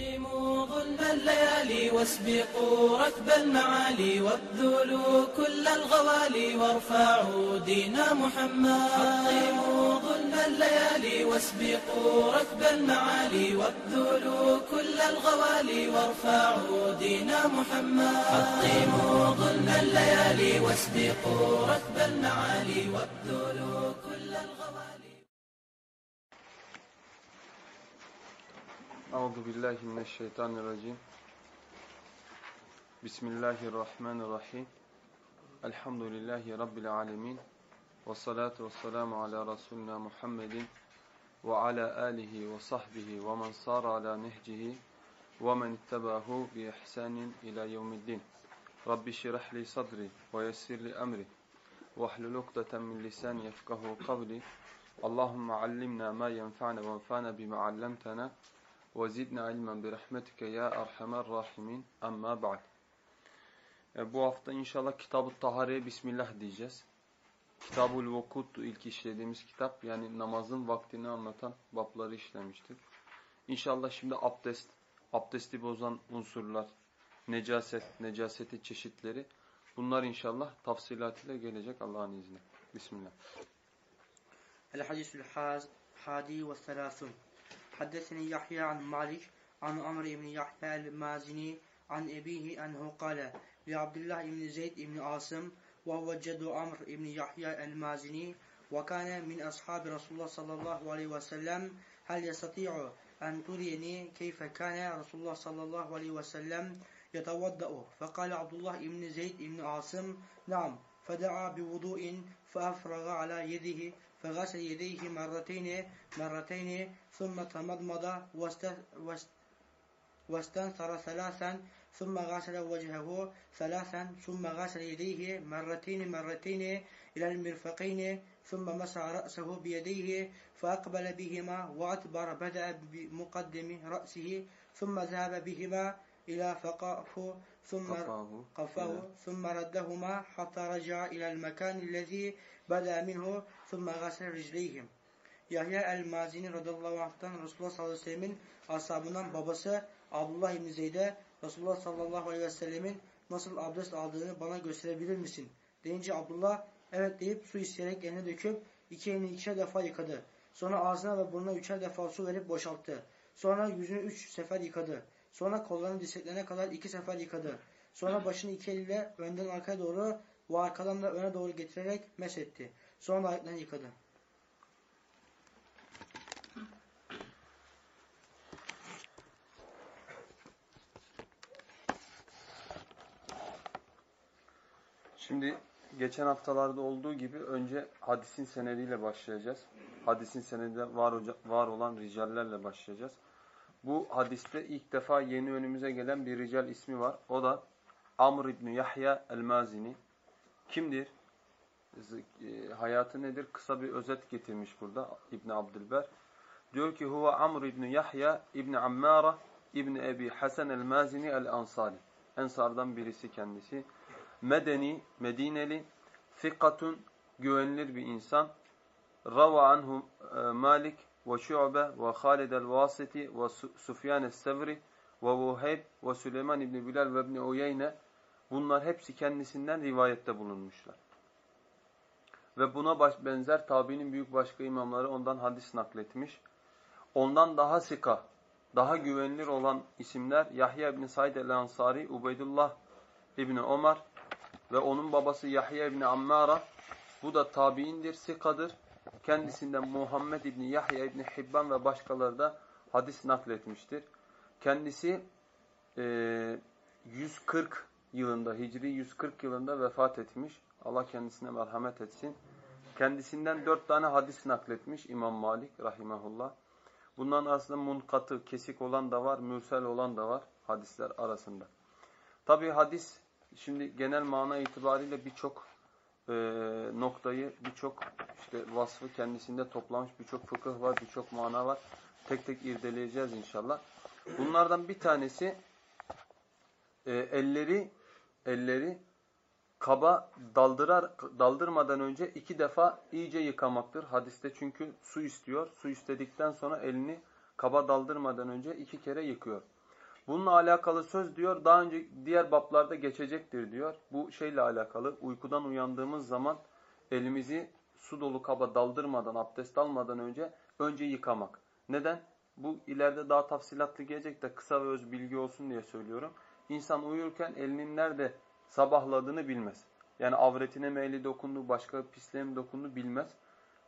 حطموا ظلم الليالي واسبقوا ركب المعالي وابذلوا كل الغوالي وارفعوا دين محمد. حطموا ظلم الليالي واسبقوا ركب المعالي وابذلوا كل الغوالي وارفعوا دين محمد. حطموا ظلم الليالي واسبقوا ركب المعالي وابذلوا كل الغوالي Euzu billahi mineşşeytanirracim. Bismillahirrahmanirrahim. Elhamdülillahi rabbil alamin. Ves salatu vesselamu ala resulina Muhammedin ve ala alihi ve sahbihi ve men sara ala nehcihi ve men ittabahu bi ihsanin ila yevmiddin. Rabbi şirah li sadri ve yessir li emri ve hlul ukdeten min lisani yefkahu kavli. Allahumme allimna ma yenfa'na ve enfa'na bima 'allamtana. وَزِدْنَا عِلْمًا بِرَحْمَتِكَ يَا اَرْحَمَ الرَّاحِمِينَ اَمَّا بَعْدِ e, Bu hafta inşallah Kitab-ı Tahare'ye Bismillah diyeceğiz. Kitab-ül Vukut'tu ilk işlediğimiz kitap. Yani namazın vaktini anlatan babları işlemiştik. İnşallah şimdi abdest, abdesti bozan unsurlar, necaset, necaseti çeşitleri. Bunlar inşallah tafsilatıyla gelecek Allah'ın izniyle. Bismillah. El-Hadisül Hadi ve Selasun حدثني يحيى عن مالك عن عمرو بن يحيى المازني عن أبيه أنه قال لعبد الله بن زيد بن عاصم وهو جد عمرو بن يحيى المازني وكان من أصحاب رسول الله صلى الله عليه وسلم هل يستطيع أن تريني كيف كان رسول الله صلى الله عليه وسلم يتوضأ فقال عبد الله بن زيد بن عاصم نعم فدعا بوضوء فأفرغ على يده فغسل يديه مرتين مرتين ثم تمضمض واستنثر ثلاثا ثم غسل وجهه ثلاثا ثم غسل يديه مرتين مرتين إلى المرفقين ثم مسح رأسه بيديه فأقبل بهما وأدبر بدأ بمقدم رأسه ثم ذهب بهما إلى فقاه ثم قفاه. قفاه ثم ردهما حتى رجع إلى المكان الذي Bada minhu thumma gasel rijleyhim. Yahya el-Mazini radıyallahu anh'tan Resulullah sallallahu aleyhi ve sellemin ashabından babası Abdullah İbni Zeyd'e Resulullah sallallahu aleyhi ve sellemin nasıl abdest aldığını bana gösterebilir misin? Deyince Abdullah evet deyip su isteyerek eline döküp iki elini ikişer defa yıkadı. Sonra ağzına ve burnuna üçer defa su verip boşalttı. Sonra yüzünü üç sefer yıkadı. Sonra kollarını dirseklerine kadar iki sefer yıkadı. Sonra başını iki eliyle önden arkaya doğru ve arkadan da öne doğru getirerek mesetti. Sonra ayaklarını yıkadı. Şimdi geçen haftalarda olduğu gibi önce hadisin senediyle başlayacağız. Hadisin senedinde var, var olan ricallerle başlayacağız. Bu hadiste ilk defa yeni önümüze gelen bir rical ismi var. O da Amr İbni Yahya el-Mazini. Kimdir? E, hayatı nedir? Kısa bir özet getirmiş burada İbni Abdülber. Diyor ki huve Amr İbni Yahya İbni Ammara İbni Ebi Hasan el-Mazini el-Ansari. Ensardan birisi kendisi. Medeni, Medineli, fikatun, güvenilir bir insan. Rava anhu e, Malik ve Şu'be ve Halid el-Vasiti ve Sufyan el-Sevri ve Vuheyb ve Süleyman İbni Bilal ve İbni Uyeyne bunlar hepsi kendisinden rivayette bulunmuşlar. Ve buna baş, benzer tabiinin büyük başka imamları ondan hadis nakletmiş. Ondan daha sika, daha güvenilir olan isimler Yahya İbni Said el-Ansari, Ubeydullah İbni Ömer ve onun babası Yahya İbni Ammara. Bu da tabiindir, sikadır. Kendisinden Muhammed İbni Yahya İbni Hibban ve başkaları da hadis nakletmiştir. Kendisi e, 140 yılında, Hicri 140 yılında vefat etmiş. Allah kendisine merhamet etsin. Kendisinden dört tane hadis nakletmiş İmam Malik rahimahullah. Bunların arasında munkatı, kesik olan da var, mürsel olan da var hadisler arasında. Tabi hadis şimdi genel mana itibariyle birçok e, noktayı, birçok işte vasfı kendisinde toplamış, birçok fıkıh var, birçok mana var. Tek tek irdeleyeceğiz inşallah. Bunlardan bir tanesi e, elleri elleri kaba daldırar daldırmadan önce iki defa iyice yıkamaktır. Hadiste çünkü su istiyor. Su istedikten sonra elini kaba daldırmadan önce iki kere yıkıyor. Bununla alakalı söz diyor daha önce diğer bablarda geçecektir diyor. Bu şeyle alakalı uykudan uyandığımız zaman elimizi su dolu kaba daldırmadan, abdest almadan önce önce yıkamak. Neden? Bu ileride daha tafsilatlı gelecek de kısa ve öz bilgi olsun diye söylüyorum. İnsan uyurken elinin nerede sabahladığını bilmez. Yani avretine mi eli dokundu, başka pisliğe mi dokundu bilmez.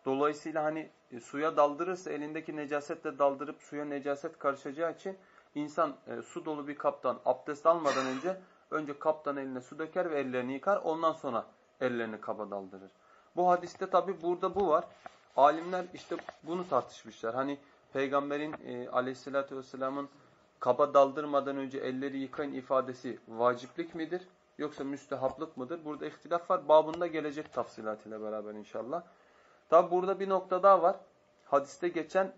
Dolayısıyla hani e, suya daldırırsa elindeki necasetle daldırıp suya necaset karışacağı için insan e, su dolu bir kaptan abdest almadan önce önce kaptan eline su döker ve ellerini yıkar. Ondan sonra ellerini kaba daldırır. Bu hadiste tabi burada bu var. Alimler işte bunu tartışmışlar. Hani peygamberin e, aleyhissalatü vesselamın kaba daldırmadan önce elleri yıkayın ifadesi vaciplik midir? Yoksa müstehaplık mıdır? Burada ihtilaf var. Babında gelecek tafsilat ile beraber inşallah. Tabi burada bir nokta daha var. Hadiste geçen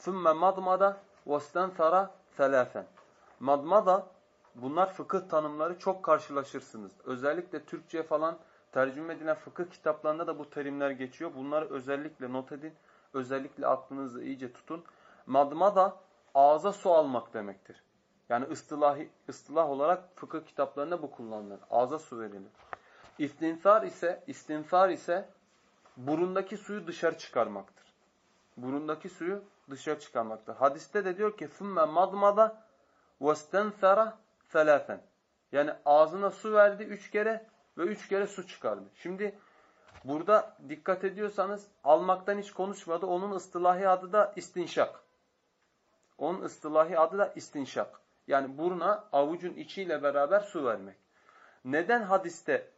ثُمَّ مَضْمَدَ وَاسْتَنْثَرَ ثَلَاثًا Madmada bunlar fıkıh tanımları çok karşılaşırsınız. Özellikle Türkçe falan tercüme edilen fıkıh kitaplarında da bu terimler geçiyor. Bunları özellikle not edin. Özellikle aklınızda iyice tutun. Madmada ağza su almak demektir. Yani ıstılahi, ıstılah olarak fıkıh kitaplarında bu kullanılır. Ağza su verilir. İstinfar ise istinfar ise burundaki suyu dışarı çıkarmaktır. Burundaki suyu dışarı çıkarmaktır. Hadiste de diyor ki "Sümme madmada vestenfara felaten." Yani ağzına su verdi üç kere ve üç kere su çıkardı. Şimdi burada dikkat ediyorsanız almaktan hiç konuşmadı. Onun ıstılahi adı da istinşak. Onun ıstılahi adı da istinşak. Yani buruna avucun içiyle beraber su vermek. Neden hadiste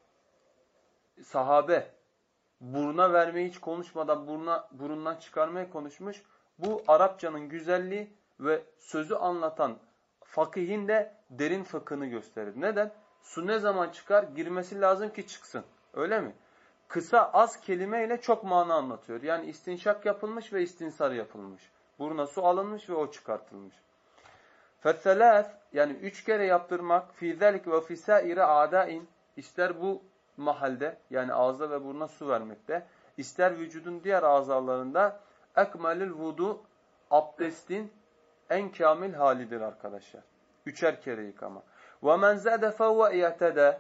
sahabe buruna vermeyi hiç konuşmadan buruna, burundan çıkarmaya konuşmuş? Bu Arapçanın güzelliği ve sözü anlatan fakihin de derin fıkhını gösterir. Neden? Su ne zaman çıkar? Girmesi lazım ki çıksın. Öyle mi? Kısa az kelimeyle çok mana anlatıyor. Yani istinşak yapılmış ve istinsar yapılmış. Buruna su alınmış ve o çıkartılmış. Feselâs yani üç kere yaptırmak fizelik ve fisâire adain ister bu mahalde yani ağza ve buruna su vermekte ister vücudun diğer azalarında ekmelil vudu abdestin en kamil halidir arkadaşlar. Üçer kere yıkama. Ve men zade fevve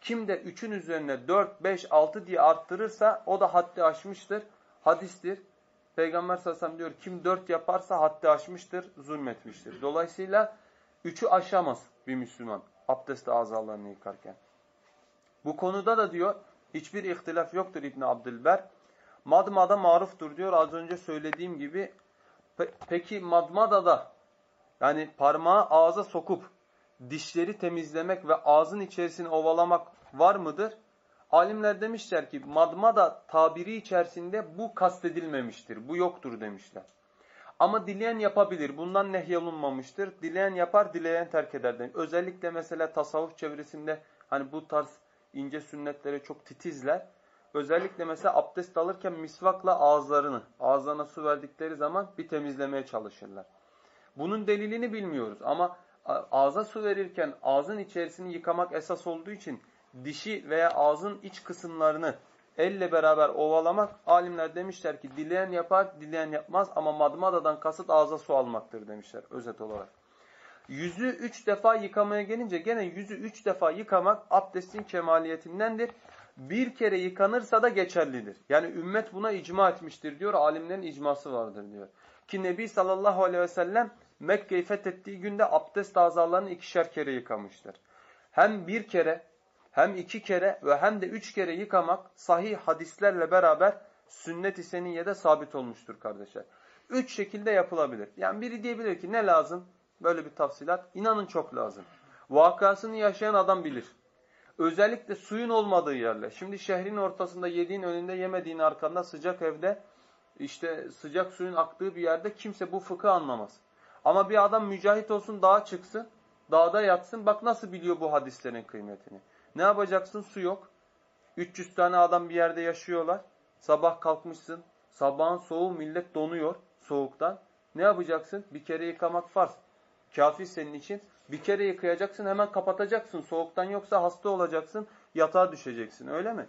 kim de üçün üzerine 4, 5, 6 diye arttırırsa o da haddi aşmıştır. Hadistir. Peygamber sallallahu diyor kim 4 yaparsa haddi aşmıştır, zulmetmiştir. Dolayısıyla üçü aşamaz bir Müslüman abdest azalarını yıkarken. Bu konuda da diyor hiçbir ihtilaf yoktur İbn Abdülber. Madmada maruftur diyor az önce söylediğim gibi. Pe peki madmada da yani parmağı ağza sokup dişleri temizlemek ve ağzın içerisini ovalamak var mıdır? Alimler demişler ki madmada tabiri içerisinde bu kastedilmemiştir. Bu yoktur demişler. Ama dileyen yapabilir. Bundan nehyolunmamıştır. Dileyen yapar, dileyen terk eder. Demiş. Özellikle mesela tasavvuf çevresinde hani bu tarz ince sünnetlere çok titizler. Özellikle mesela abdest alırken misvakla ağızlarını, ağızlarına su verdikleri zaman bir temizlemeye çalışırlar. Bunun delilini bilmiyoruz ama ağza su verirken ağzın içerisini yıkamak esas olduğu için dişi veya ağzın iç kısımlarını elle beraber ovalamak alimler demişler ki dileyen yapar, dileyen yapmaz ama madmadadan kasıt ağza su almaktır demişler özet olarak. Yüzü üç defa yıkamaya gelince gene yüzü üç defa yıkamak abdestin kemaliyetindendir. Bir kere yıkanırsa da geçerlidir. Yani ümmet buna icma etmiştir diyor. Alimlerin icması vardır diyor. Ki Nebi sallallahu aleyhi ve sellem Mekke'yi fethettiği günde abdest azalarını ikişer kere yıkamıştır. Hem bir kere hem iki kere ve hem de üç kere yıkamak sahih hadislerle beraber sünnet-i seniyede sabit olmuştur kardeşler. Üç şekilde yapılabilir. Yani biri diyebilir ki ne lazım? Böyle bir tafsilat. İnanın çok lazım. Vakasını yaşayan adam bilir. Özellikle suyun olmadığı yerler. Şimdi şehrin ortasında yediğin önünde yemediğin arkanda sıcak evde işte sıcak suyun aktığı bir yerde kimse bu fıkı anlamaz. Ama bir adam mücahit olsun dağa çıksın, dağda yatsın bak nasıl biliyor bu hadislerin kıymetini. Ne yapacaksın? Su yok. 300 tane adam bir yerde yaşıyorlar. Sabah kalkmışsın. Sabahın soğuğu millet donuyor soğuktan. Ne yapacaksın? Bir kere yıkamak farz. Kafi senin için. Bir kere yıkayacaksın hemen kapatacaksın. Soğuktan yoksa hasta olacaksın. Yatağa düşeceksin öyle mi?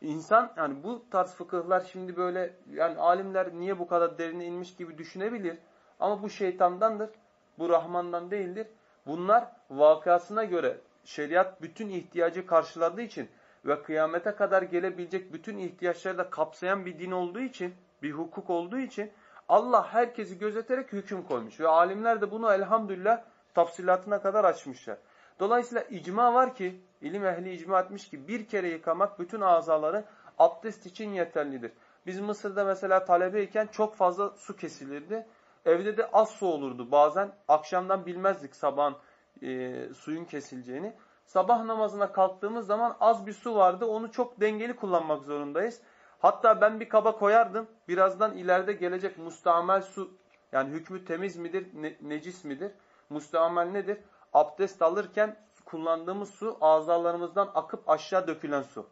İnsan yani bu tarz fıkıhlar şimdi böyle yani alimler niye bu kadar derine inmiş gibi düşünebilir. Ama bu şeytandandır. Bu Rahman'dan değildir. Bunlar vakasına göre şeriat bütün ihtiyacı karşıladığı için ve kıyamete kadar gelebilecek bütün ihtiyaçları da kapsayan bir din olduğu için, bir hukuk olduğu için Allah herkesi gözeterek hüküm koymuş. Ve alimler de bunu elhamdülillah tafsilatına kadar açmışlar. Dolayısıyla icma var ki, ilim ehli icma etmiş ki bir kere yıkamak bütün azaları abdest için yeterlidir. Biz Mısır'da mesela talebeyken çok fazla su kesilirdi. Evde de az su olurdu. Bazen akşamdan bilmezdik sabahın e, suyun kesileceğini. Sabah namazına kalktığımız zaman az bir su vardı. Onu çok dengeli kullanmak zorundayız. Hatta ben bir kaba koyardım. Birazdan ileride gelecek mustamel su yani hükmü temiz midir, ne, necis midir? Mustamel nedir? Abdest alırken kullandığımız su azalarımızdan akıp aşağı dökülen su.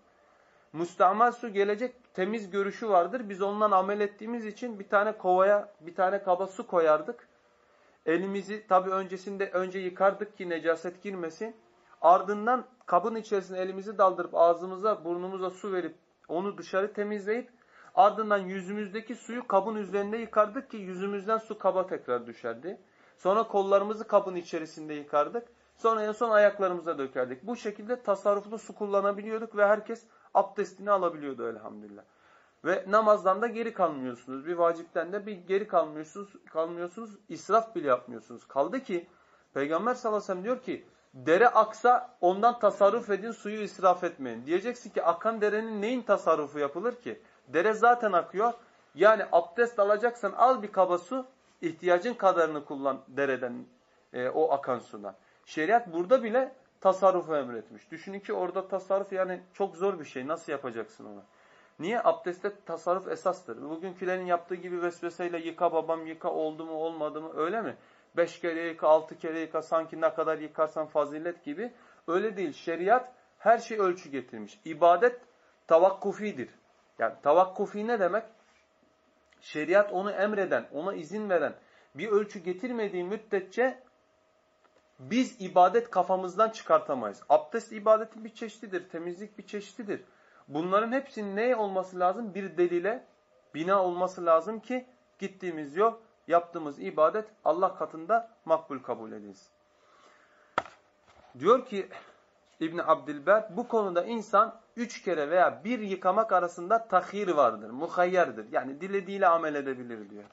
Mustamel su gelecek temiz görüşü vardır. Biz ondan amel ettiğimiz için bir tane kovaya, bir tane kaba su koyardık. Elimizi tabi öncesinde önce yıkardık ki necaset girmesin. Ardından kabın içerisine elimizi daldırıp ağzımıza, burnumuza su verip onu dışarı temizleyip ardından yüzümüzdeki suyu kabın üzerinde yıkardık ki yüzümüzden su kaba tekrar düşerdi. Sonra kollarımızı kabın içerisinde yıkardık. Sonra en son ayaklarımıza dökerdik. Bu şekilde tasarruflu su kullanabiliyorduk ve herkes abdestini alabiliyordu elhamdülillah. Ve namazdan da geri kalmıyorsunuz. Bir vacipten de bir geri kalmıyorsunuz. kalmıyorsunuz. İsraf bile yapmıyorsunuz. Kaldı ki Peygamber sallallahu aleyhi ve sellem diyor ki dere aksa ondan tasarruf edin suyu israf etmeyin. Diyeceksin ki akan derenin neyin tasarrufu yapılır ki? Dere zaten akıyor. Yani abdest alacaksan al bir kaba su ihtiyacın kadarını kullan dereden e, o akan sudan. Şeriat burada bile tasarrufu emretmiş. Düşünün ki orada tasarruf yani çok zor bir şey. Nasıl yapacaksın onu? Niye? Abdestte tasarruf esastır. Bugünkülerin yaptığı gibi vesveseyle yıka babam yıka oldu mu olmadı mı öyle mi? Beş kere yıka, altı kere yıka sanki ne kadar yıkarsan fazilet gibi. Öyle değil. Şeriat her şey ölçü getirmiş. İbadet tavakkufidir. Yani tavakkufi ne demek? Şeriat onu emreden, ona izin veren bir ölçü getirmediği müddetçe biz ibadet kafamızdan çıkartamayız. Abdest ibadetin bir çeşididir, temizlik bir çeşididir. Bunların hepsinin ne olması lazım? Bir delile bina olması lazım ki gittiğimiz yol, yaptığımız ibadet Allah katında makbul kabul edilsin. Diyor ki İbn Abdilber bu konuda insan üç kere veya bir yıkamak arasında tahir vardır, muhayyerdir. Yani dilediğiyle amel edebilir diyor.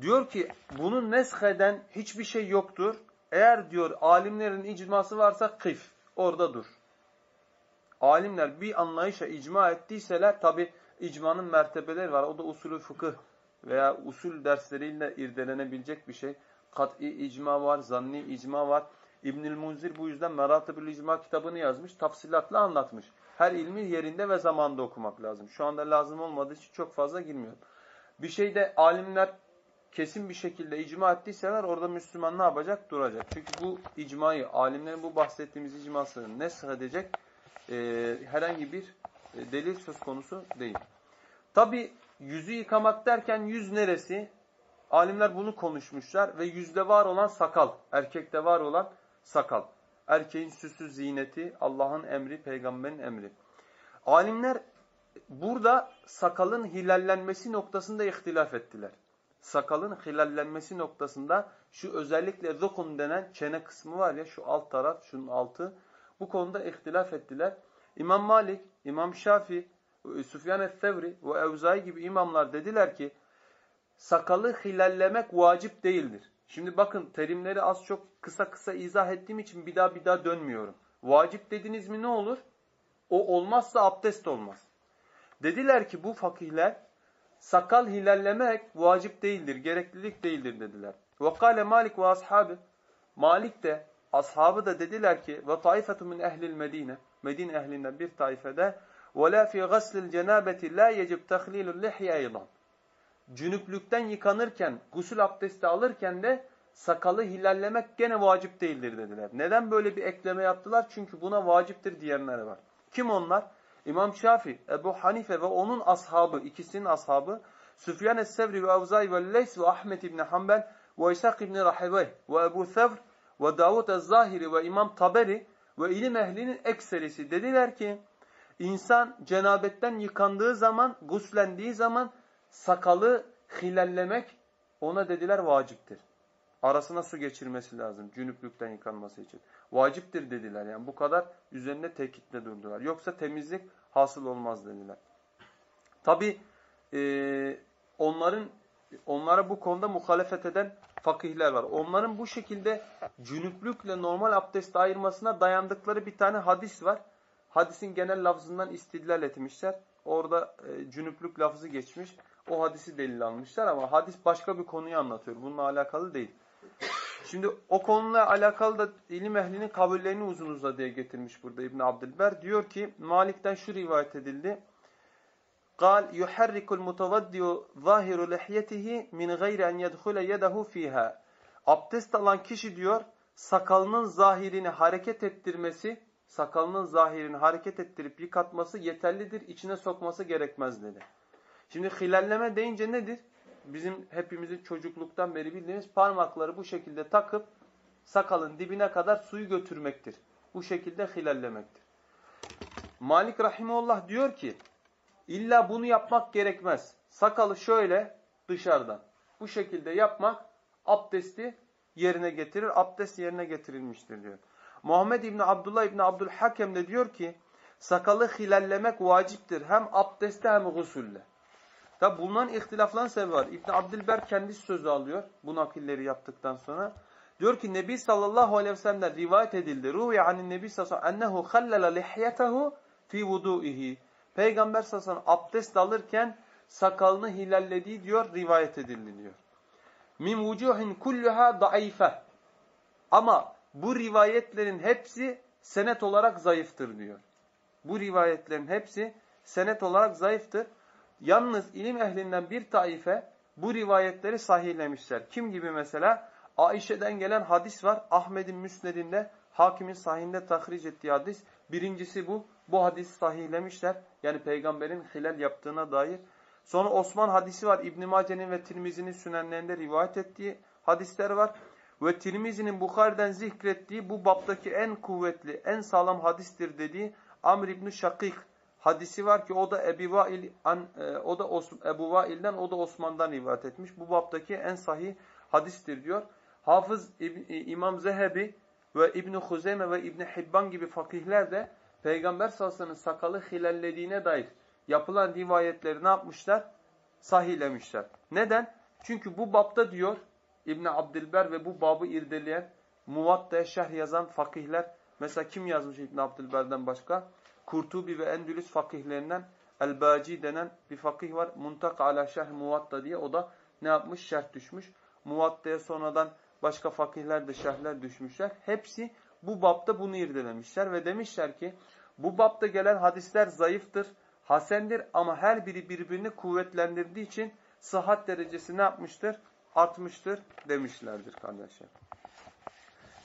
Diyor ki bunun nesheden hiçbir şey yoktur. Eğer diyor alimlerin icması varsa kıf, orada dur. Alimler bir anlayışa icma ettiyseler tabi icmanın mertebeleri var. O da usulü fıkıh veya usul dersleriyle irdelenebilecek bir şey. Kat'i icma var, zanni icma var. İbnül Munzir bu yüzden Meratibül İcma kitabını yazmış, tafsilatla anlatmış. Her ilmi yerinde ve zamanda okumak lazım. Şu anda lazım olmadığı için çok fazla girmiyorum. Bir şeyde alimler kesin bir şekilde icma ettiyseler orada Müslüman ne yapacak? Duracak. Çünkü bu icmayı, alimlerin bu bahsettiğimiz icmasını ne edecek e, herhangi bir e, delil söz konusu değil. Tabi yüzü yıkamak derken yüz neresi? Alimler bunu konuşmuşlar ve yüzde var olan sakal, erkekte var olan sakal. Erkeğin süsü, ziyneti, Allah'ın emri, peygamberin emri. Alimler burada sakalın hilallenmesi noktasında ihtilaf ettiler. Sakalın hilallenmesi noktasında şu özellikle zokun denen çene kısmı var ya şu alt taraf, şunun altı. Bu konuda ihtilaf ettiler. İmam Malik, İmam Şafi, Süfyan el-Fevri ve Evzai gibi imamlar dediler ki sakalı hilallemek vacip değildir. Şimdi bakın terimleri az çok kısa kısa izah ettiğim için bir daha bir daha dönmüyorum. Vacip dediniz mi ne olur? O olmazsa abdest olmaz. Dediler ki bu fakihler sakal hilallemek vacip değildir, gereklilik değildir dediler. Ve Malik ve ashabı Malik de ashabı da dediler ki ve taifetu min ehlil Medine Medine ehlinden bir taifede ve la fi gaslil cenabeti la yecib tahlilul lihye eydan cünüplükten yıkanırken, gusül abdesti alırken de sakalı hilallemek gene vacip değildir dediler. Neden böyle bir ekleme yaptılar? Çünkü buna vaciptir diyenler var. Kim onlar? İmam Şafi, Ebu Hanife ve onun ashabı, ikisinin ashabı, Süfyan es-Sevri ve Avzai ve Leys ve Ahmet İbni Hanbel ve İshak İbni Rahibey ve Ebu Thevr ve Davud ez-Zahiri ve İmam Taberi ve ilim ehlinin ekserisi dediler ki, insan cenabetten yıkandığı zaman, guslendiği zaman sakalı hilallemek ona dediler vaciptir. Arasına su geçirmesi lazım cünüplükten yıkanması için. Vaciptir dediler yani bu kadar üzerinde tekitle durdular. Yoksa temizlik hasıl olmaz dediler. Tabi e, onların onlara bu konuda muhalefet eden fakihler var. Onların bu şekilde cünüplükle normal abdest ayırmasına dayandıkları bir tane hadis var. Hadisin genel lafzından istidlal etmişler. Orada e, cünüplük lafzı geçmiş. O hadisi delil almışlar ama hadis başka bir konuyu anlatıyor. Bununla alakalı değil. Şimdi o konuyla alakalı da ilim ehlinin kabullerini uzun uzadıya getirmiş burada İbn Abdülber. Diyor ki Malik'ten şu rivayet edildi. قال يحرك المتوضئ ظاهر لحيته من غير en يدخل يده فيها. Abdest alan kişi diyor sakalının zahirini hareket ettirmesi, sakalının zahirini hareket ettirip yıkatması yeterlidir. içine sokması gerekmez dedi. Şimdi hilalleme deyince nedir? Bizim hepimizin çocukluktan beri bildiğimiz parmakları bu şekilde takıp sakalın dibine kadar suyu götürmektir. Bu şekilde hilallemektir. Malik Rahimullah diyor ki illa bunu yapmak gerekmez. Sakalı şöyle dışarıdan bu şekilde yapmak abdesti yerine getirir. Abdest yerine getirilmiştir diyor. Muhammed İbni Abdullah İbni Abdülhakem de diyor ki sakalı hilallemek vaciptir. Hem abdeste hem gusulle. Tabi bulunan ihtilafların sebebi var. İbn Abdülber kendisi sözü alıyor bu nakilleri yaptıktan sonra. Diyor ki Nebi sallallahu aleyhi ve sellem'den rivayet edildi. Ruhi anin Nebi sallallahu aleyhi ve sellem ennehu khallala lihyetehu fi vudu'ihi. Peygamber sallallahu aleyhi ve sellem abdest alırken sakalını hilallediği diyor rivayet edildi diyor. Min vucuhin kulluha daife. Ama bu rivayetlerin hepsi senet olarak zayıftır diyor. Bu rivayetlerin hepsi senet olarak zayıftır. Yalnız ilim ehlinden bir taife bu rivayetleri sahihlemişler. Kim gibi mesela? Ayşe'den gelen hadis var. Ahmet'in müsnedinde, hakimin sahihinde tahric ettiği hadis. Birincisi bu. Bu hadisi sahihlemişler. Yani peygamberin hilal yaptığına dair. Sonra Osman hadisi var. İbn Mace'nin ve Tirmizi'nin sünenlerinde rivayet ettiği hadisler var. Ve Tirmizi'nin Bukhari'den zikrettiği bu baptaki en kuvvetli, en sağlam hadistir dediği Amr İbn Şakik hadisi var ki o da Ebu Vail an, e, o da Os, Ebu Vail'den o da Osman'dan rivayet etmiş. Bu baptaki en sahih hadistir diyor. Hafız İb, İmam Zehebi ve İbn Huzeyme ve İbn Hibban gibi fakihler de Peygamber sallallahu sakalı hilallediğine dair yapılan rivayetleri ne yapmışlar? Sahihlemişler. Neden? Çünkü bu bapta diyor İbn Abdülber ve bu babı irdeleyen Muvatta'ya şerh yazan fakihler mesela kim yazmış İbn Abdülber'den başka? Kurtubi ve Endülüs fakihlerinden El-Baci denen bir fakih var. Muntak ala şerh muvatta diye. O da ne yapmış? Şerh düşmüş. Muvatta'ya sonradan başka fakihler de şerhler düşmüşler. Hepsi bu bapta bunu irdelemişler ve demişler ki bu bapta gelen hadisler zayıftır, hasendir ama her biri birbirini kuvvetlendirdiği için sıhhat derecesi ne yapmıştır? Artmıştır demişlerdir kardeşler.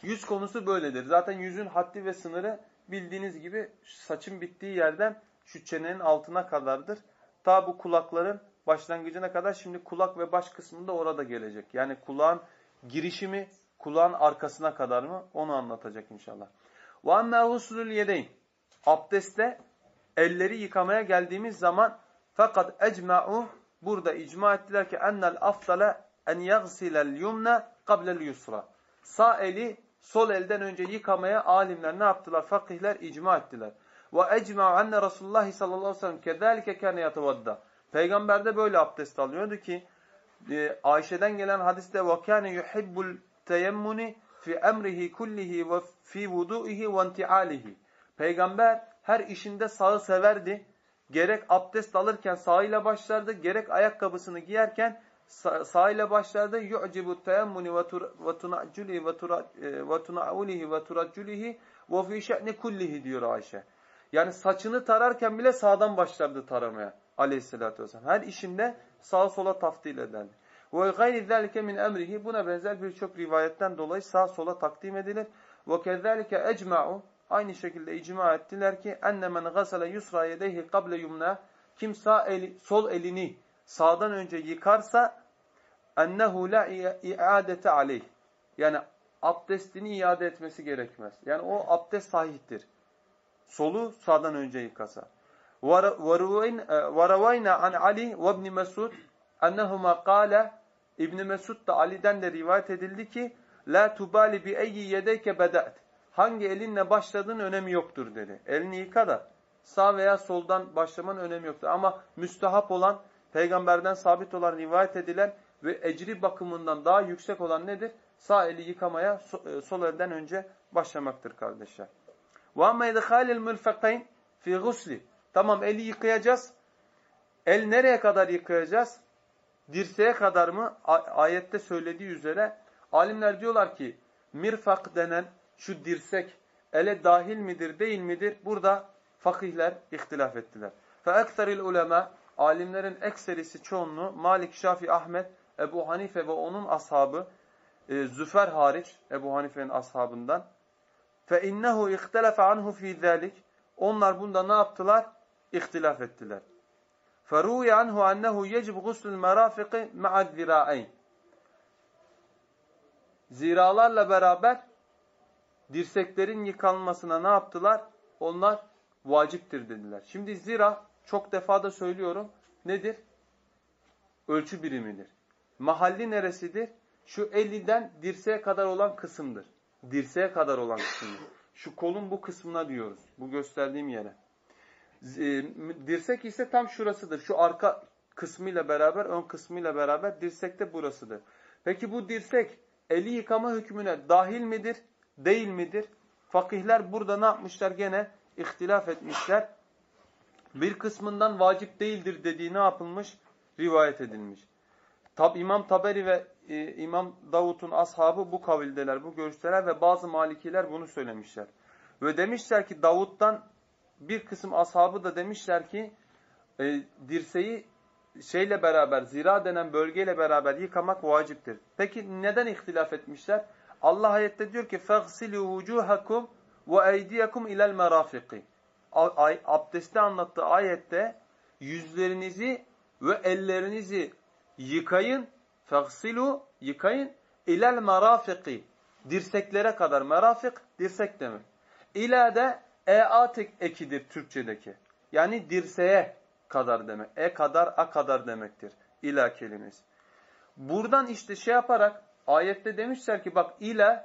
Yüz konusu böyledir. Zaten yüzün haddi ve sınırı bildiğiniz gibi saçın bittiği yerden şu çenenin altına kadardır. Ta bu kulakların başlangıcına kadar şimdi kulak ve baş kısmında orada gelecek. Yani kulağın girişimi kulağın arkasına kadar mı onu anlatacak inşallah. وَاَمَّا غُسُلُ الْيَدَيْنِ Abdestte elleri yıkamaya geldiğimiz zaman fakat ecma'u burada icma ettiler ki ennel aftale en yagsilel yumne qablel yusra. Sağ eli sol elden önce yıkamaya alimler ne yaptılar? Fakihler icma ettiler. Ve ecma'u enne Resulullah sallallahu aleyhi ve sellem kezalike kâne yatavadda. Peygamber de böyle abdest alıyordu ki e, Ayşe'den gelen hadiste ve kâne yuhibbul teyemmuni fi emrihi kullihi ve fi vudu'ihi ve intialihi. Peygamber her işinde sağı severdi. Gerek abdest alırken sağıyla başlardı, gerek ayakkabısını giyerken sağıyla başlarda yu'cibu teyemmuni ve tunacculihi ve tunaulihi ve turacculihi ve fi şe'ni kullihi diyor Ayşe. Yani saçını tararken bile sağdan başlardı taramaya aleyhissalatü vesselam. Her işinde sağa sola taftil ederdi. Ve gayri zâlike min emrihi buna benzer birçok rivayetten dolayı sağa sola takdim edilir. Ve kezzâlike ecma'u aynı şekilde icma ettiler ki enne men gasale yusra yedeyhi kable yumna kim sağ eli, sol elini sağdan önce yıkarsa ennehu la iadete aleyh. Yani abdestini iade etmesi gerekmez. Yani o abdest sahihtir. Solu sağdan önce yıkasa. وَرَوَيْنَا عَنْ عَلِي وَابْنِ مَسُودٍ اَنَّهُمَا قَالَ İbn Mesud da Ali'den de rivayet edildi ki la tubali bi eyyi yedeyke bedat. Hangi elinle başladığın önemi yoktur dedi. Elini yıka da sağ veya soldan başlamanın önemi yoktur. Ama müstahap olan, peygamberden sabit olan, rivayet edilen ve ecri bakımından daha yüksek olan nedir? Sağ eli yıkamaya so- e, sol elden önce başlamaktır kardeşler. وَاَمَّا اِدْخَالِ الْمُلْفَقَيْنِ fi gusli. Tamam eli yıkayacağız. El nereye kadar yıkayacağız? Dirseğe kadar mı? A- ayette söylediği üzere alimler diyorlar ki mirfak denen şu dirsek ele dahil midir değil midir? Burada fakihler ihtilaf ettiler. فَاَكْثَرِ ulema Alimlerin ekserisi çoğunluğu Malik, Şafi, Ahmet, Ebu Hanife ve onun ashabı e, Züfer hariç Ebu Hanife'nin ashabından فَاِنَّهُ اِخْتَلَفَ عَنْهُ ف۪ي ذَٰلِكِ Onlar bunda ne yaptılar? İhtilaf ettiler. فَرُوِيَ عَنْهُ أَنَّهُ يَجِبُ غُسْلُ الْمَرَافِقِ مَعَ الذِّرَاءَيْنِ Ziralarla beraber dirseklerin yıkanmasına ne yaptılar? Onlar vaciptir dediler. Şimdi zira çok defa da söylüyorum nedir? Ölçü birimidir. Mahalli neresidir? Şu eliden dirseğe kadar olan kısımdır. Dirseğe kadar olan kısımdır. Şu kolun bu kısmına diyoruz. Bu gösterdiğim yere. E, Dirsek ise tam şurasıdır. Şu arka kısmıyla beraber, ön kısmıyla beraber dirsek de burasıdır. Peki bu dirsek eli yıkama hükmüne dahil midir? Değil midir? Fakihler burada ne yapmışlar? Gene ihtilaf etmişler. Bir kısmından vacip değildir dediği ne yapılmış? Rivayet edilmiş. Tab İmam Taberi ve e, İmam Davut'un ashabı bu kavildeler, bu görüşteler ve bazı malikiler bunu söylemişler. Ve demişler ki Davut'tan bir kısım ashabı da demişler ki e, dirseği şeyle beraber, zira denen bölgeyle beraber yıkamak vaciptir. Peki neden ihtilaf etmişler? Allah ayette diyor ki فَغْسِلُوا وُجُوهَكُمْ وَاَيْدِيَكُمْ اِلَى الْمَرَافِقِ Abdesti anlattığı ayette yüzlerinizi ve ellerinizi yıkayın, فَغْسِلُوا yıkayın, اِلَى الْمَرَافِقِ Dirseklere kadar. Merafik, dirsek demek. İlâ de e-a ekidir Türkçedeki. Yani dirseğe kadar demek. E kadar, a kadar demektir. İla kelimesi. Buradan işte şey yaparak ayette demişler ki bak ile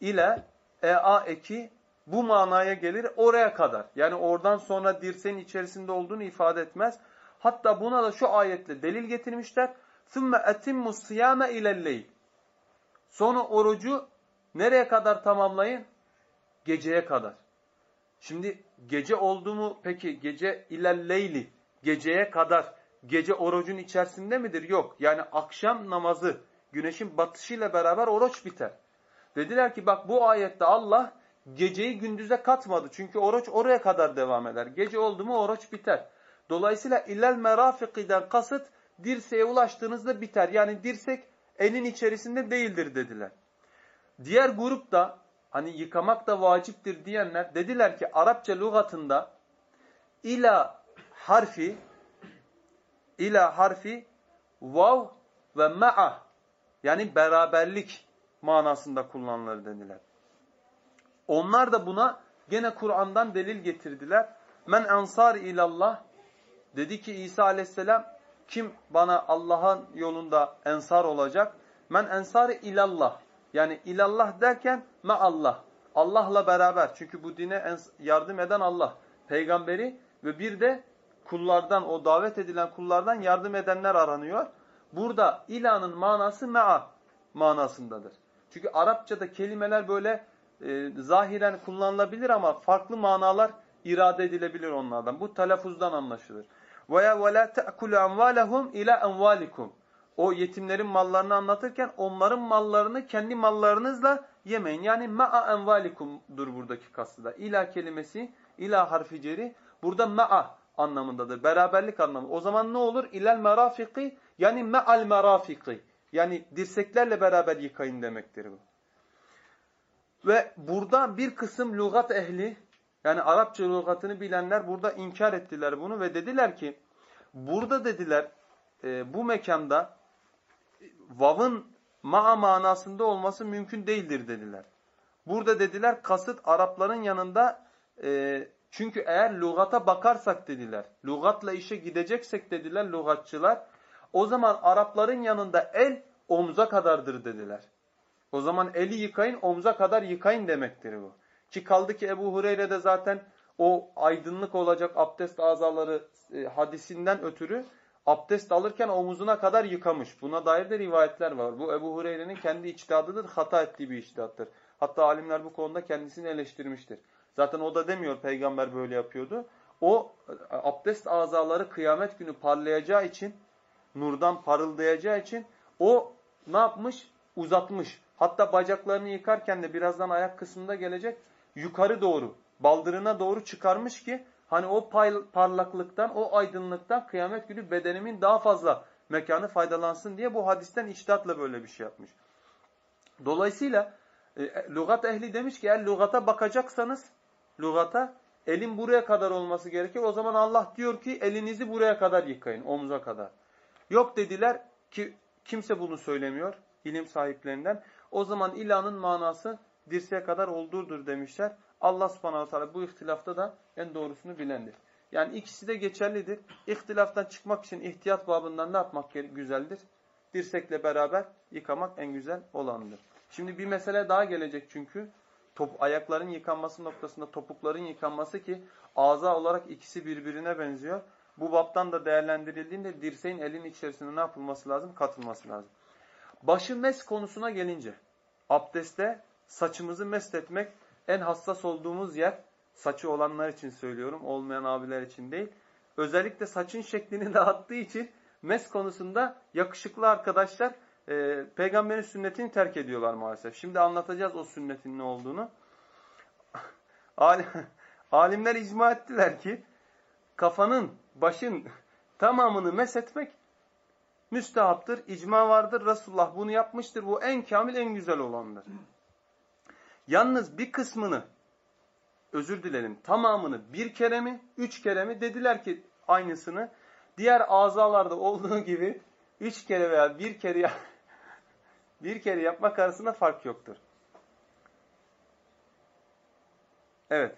ile e a eki bu manaya gelir oraya kadar. Yani oradan sonra dirseğin içerisinde olduğunu ifade etmez. Hatta buna da şu ayetle delil getirmişler. ثُمَّ اَتِمُّ الصِّيَامَ اِلَى اللَّيْلِ Sonra orucu nereye kadar tamamlayın? Geceye kadar. Şimdi gece oldu mu peki gece ilelleyli geceye kadar gece orucun içerisinde midir? Yok. Yani akşam namazı güneşin batışıyla beraber oruç biter. Dediler ki bak bu ayette Allah geceyi gündüze katmadı. Çünkü oruç oraya kadar devam eder. Gece oldu mu oruç biter. Dolayısıyla illel merafikiden kasıt dirseğe ulaştığınızda biter. Yani dirsek elin içerisinde değildir dediler. Diğer grup da hani yıkamak da vaciptir diyenler dediler ki Arapça lügatında ila harfi ila harfi vav ve ma'a yani beraberlik manasında kullanılır dediler. Onlar da buna gene Kur'an'dan delil getirdiler. Men ansar ilallah dedi ki İsa aleyhisselam kim bana Allah'ın yolunda ensar olacak? Men ensar ilallah yani ilallah derken ma Allah. Allah'la beraber. Çünkü bu dine yardım eden Allah. Peygamberi ve bir de kullardan, o davet edilen kullardan yardım edenler aranıyor. Burada ilanın manası me'a manasındadır. Çünkü Arapçada kelimeler böyle e, zahiren kullanılabilir ama farklı manalar irade edilebilir onlardan. Bu telaffuzdan anlaşılır. Veya ve la ta'kulu amvalahum ila amvalikum. O yetimlerin mallarını anlatırken onların mallarını kendi mallarınızla yemeyin. Yani ma'a envalikumdur buradaki kastı da. İla kelimesi, ila harfi ceri burada ma'a anlamındadır. Beraberlik anlamı. O zaman ne olur? İlel merafiki yani me'al merafiki. Yani dirseklerle beraber yıkayın demektir bu. Ve burada bir kısım lügat ehli yani Arapça lügatını bilenler burada inkar ettiler bunu ve dediler ki burada dediler e, bu mekanda vav'ın ma'a manasında olması mümkün değildir dediler. Burada dediler kasıt Arapların yanında e, çünkü eğer lügata bakarsak dediler, lügatla işe gideceksek dediler lügatçılar, O zaman Arapların yanında el omza kadardır dediler. O zaman eli yıkayın, omza kadar yıkayın demektir bu. Ki kaldı ki Ebu Hureyre de zaten o aydınlık olacak abdest azaları e, hadisinden ötürü abdest alırken omuzuna kadar yıkamış. Buna dair de rivayetler var. Bu Ebu Hureyre'nin kendi içtihadıdır, hata ettiği bir içtihattır. Hatta alimler bu konuda kendisini eleştirmiştir. Zaten o da demiyor peygamber böyle yapıyordu. O e, abdest azaları kıyamet günü parlayacağı için, nurdan parıldayacağı için o ne yapmış? Uzatmış. Hatta bacaklarını yıkarken de birazdan ayak kısmında gelecek yukarı doğru, baldırına doğru çıkarmış ki hani o parlaklıktan, o aydınlıktan kıyamet günü bedenimin daha fazla mekanı faydalansın diye bu hadisten içtihatla böyle bir şey yapmış. Dolayısıyla e, lügat ehli demiş ki eğer lügata bakacaksanız lügata elin buraya kadar olması gerekir. O zaman Allah diyor ki elinizi buraya kadar yıkayın, omuza kadar. Yok dediler ki kimse bunu söylemiyor ilim sahiplerinden. O zaman ilanın manası dirseğe kadar oldurdur demişler. Allah subhanahu teala bu ihtilafta da en doğrusunu bilendir. Yani ikisi de geçerlidir. İhtilaftan çıkmak için ihtiyat babından ne yapmak güzeldir? Dirsekle beraber yıkamak en güzel olandır. Şimdi bir mesele daha gelecek çünkü. Top, ayakların yıkanması noktasında topukların yıkanması ki ağza olarak ikisi birbirine benziyor. Bu baptan da değerlendirildiğinde dirseğin elin içerisinde ne yapılması lazım? Katılması lazım. Başı mes konusuna gelince abdeste saçımızı mest etmek en hassas olduğumuz yer. Saçı olanlar için söylüyorum, olmayan abiler için değil. Özellikle saçın şeklini dağıttığı için mes konusunda yakışıklı arkadaşlar e, peygamberin sünnetini terk ediyorlar maalesef. Şimdi anlatacağız o sünnetin ne olduğunu. Alimler icma ettiler ki kafanın, başın tamamını mes etmek müstehaptır, icma vardır. Resulullah bunu yapmıştır. Bu en kamil, en güzel olandır. Yalnız bir kısmını, özür dilerim, tamamını bir kere mi, üç kere mi dediler ki aynısını. Diğer azalarda olduğu gibi üç kere veya bir kere bir kere yapmak arasında fark yoktur. Evet.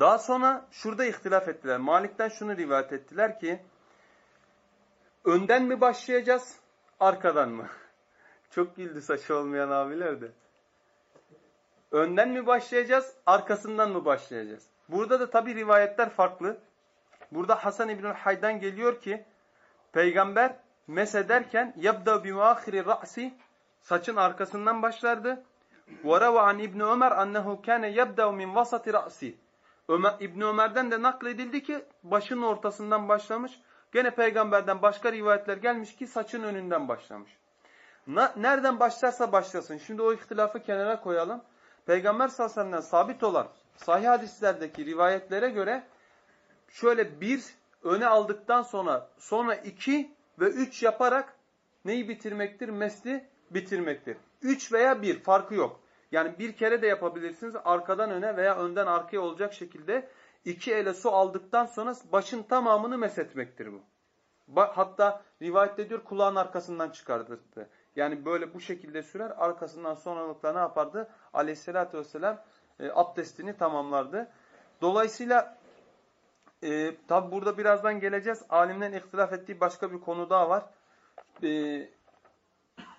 Daha sonra şurada ihtilaf ettiler. Malik'ten şunu rivayet ettiler ki önden mi başlayacağız, arkadan mı? Çok güldü saçı olmayan abiler de. Önden mi başlayacağız, arkasından mı başlayacağız? Burada da tabi rivayetler farklı. Burada Hasan İbnül Hay'dan geliyor ki peygamber mesederken yabda bi muahiri ra'si saçın arkasından başlardı. Ve rava an İbn Ömer annehu kana yabda min vasati ra'si. Ömer İbn Ömer'den de nakledildi ki başın ortasından başlamış. Gene peygamberden başka rivayetler gelmiş ki saçın önünden başlamış. Nereden başlarsa başlasın. Şimdi o ihtilafı kenara koyalım. Peygamber sallallahu sabit olan sahih hadislerdeki rivayetlere göre şöyle bir öne aldıktan sonra sonra iki ve üç yaparak neyi bitirmektir? Mesli bitirmektir. Üç veya bir farkı yok. Yani bir kere de yapabilirsiniz arkadan öne veya önden arkaya olacak şekilde iki ele su aldıktan sonra başın tamamını mesetmektir bu. Hatta rivayette diyor kulağın arkasından çıkartırdı. Yani böyle bu şekilde sürer arkasından sonralıkla ne yapardı? Aleyhissalatü vesselam e, abdestini tamamlardı. Dolayısıyla e, tabi burada birazdan geleceğiz. Alimlerin ihtilaf ettiği başka bir konu daha var. E,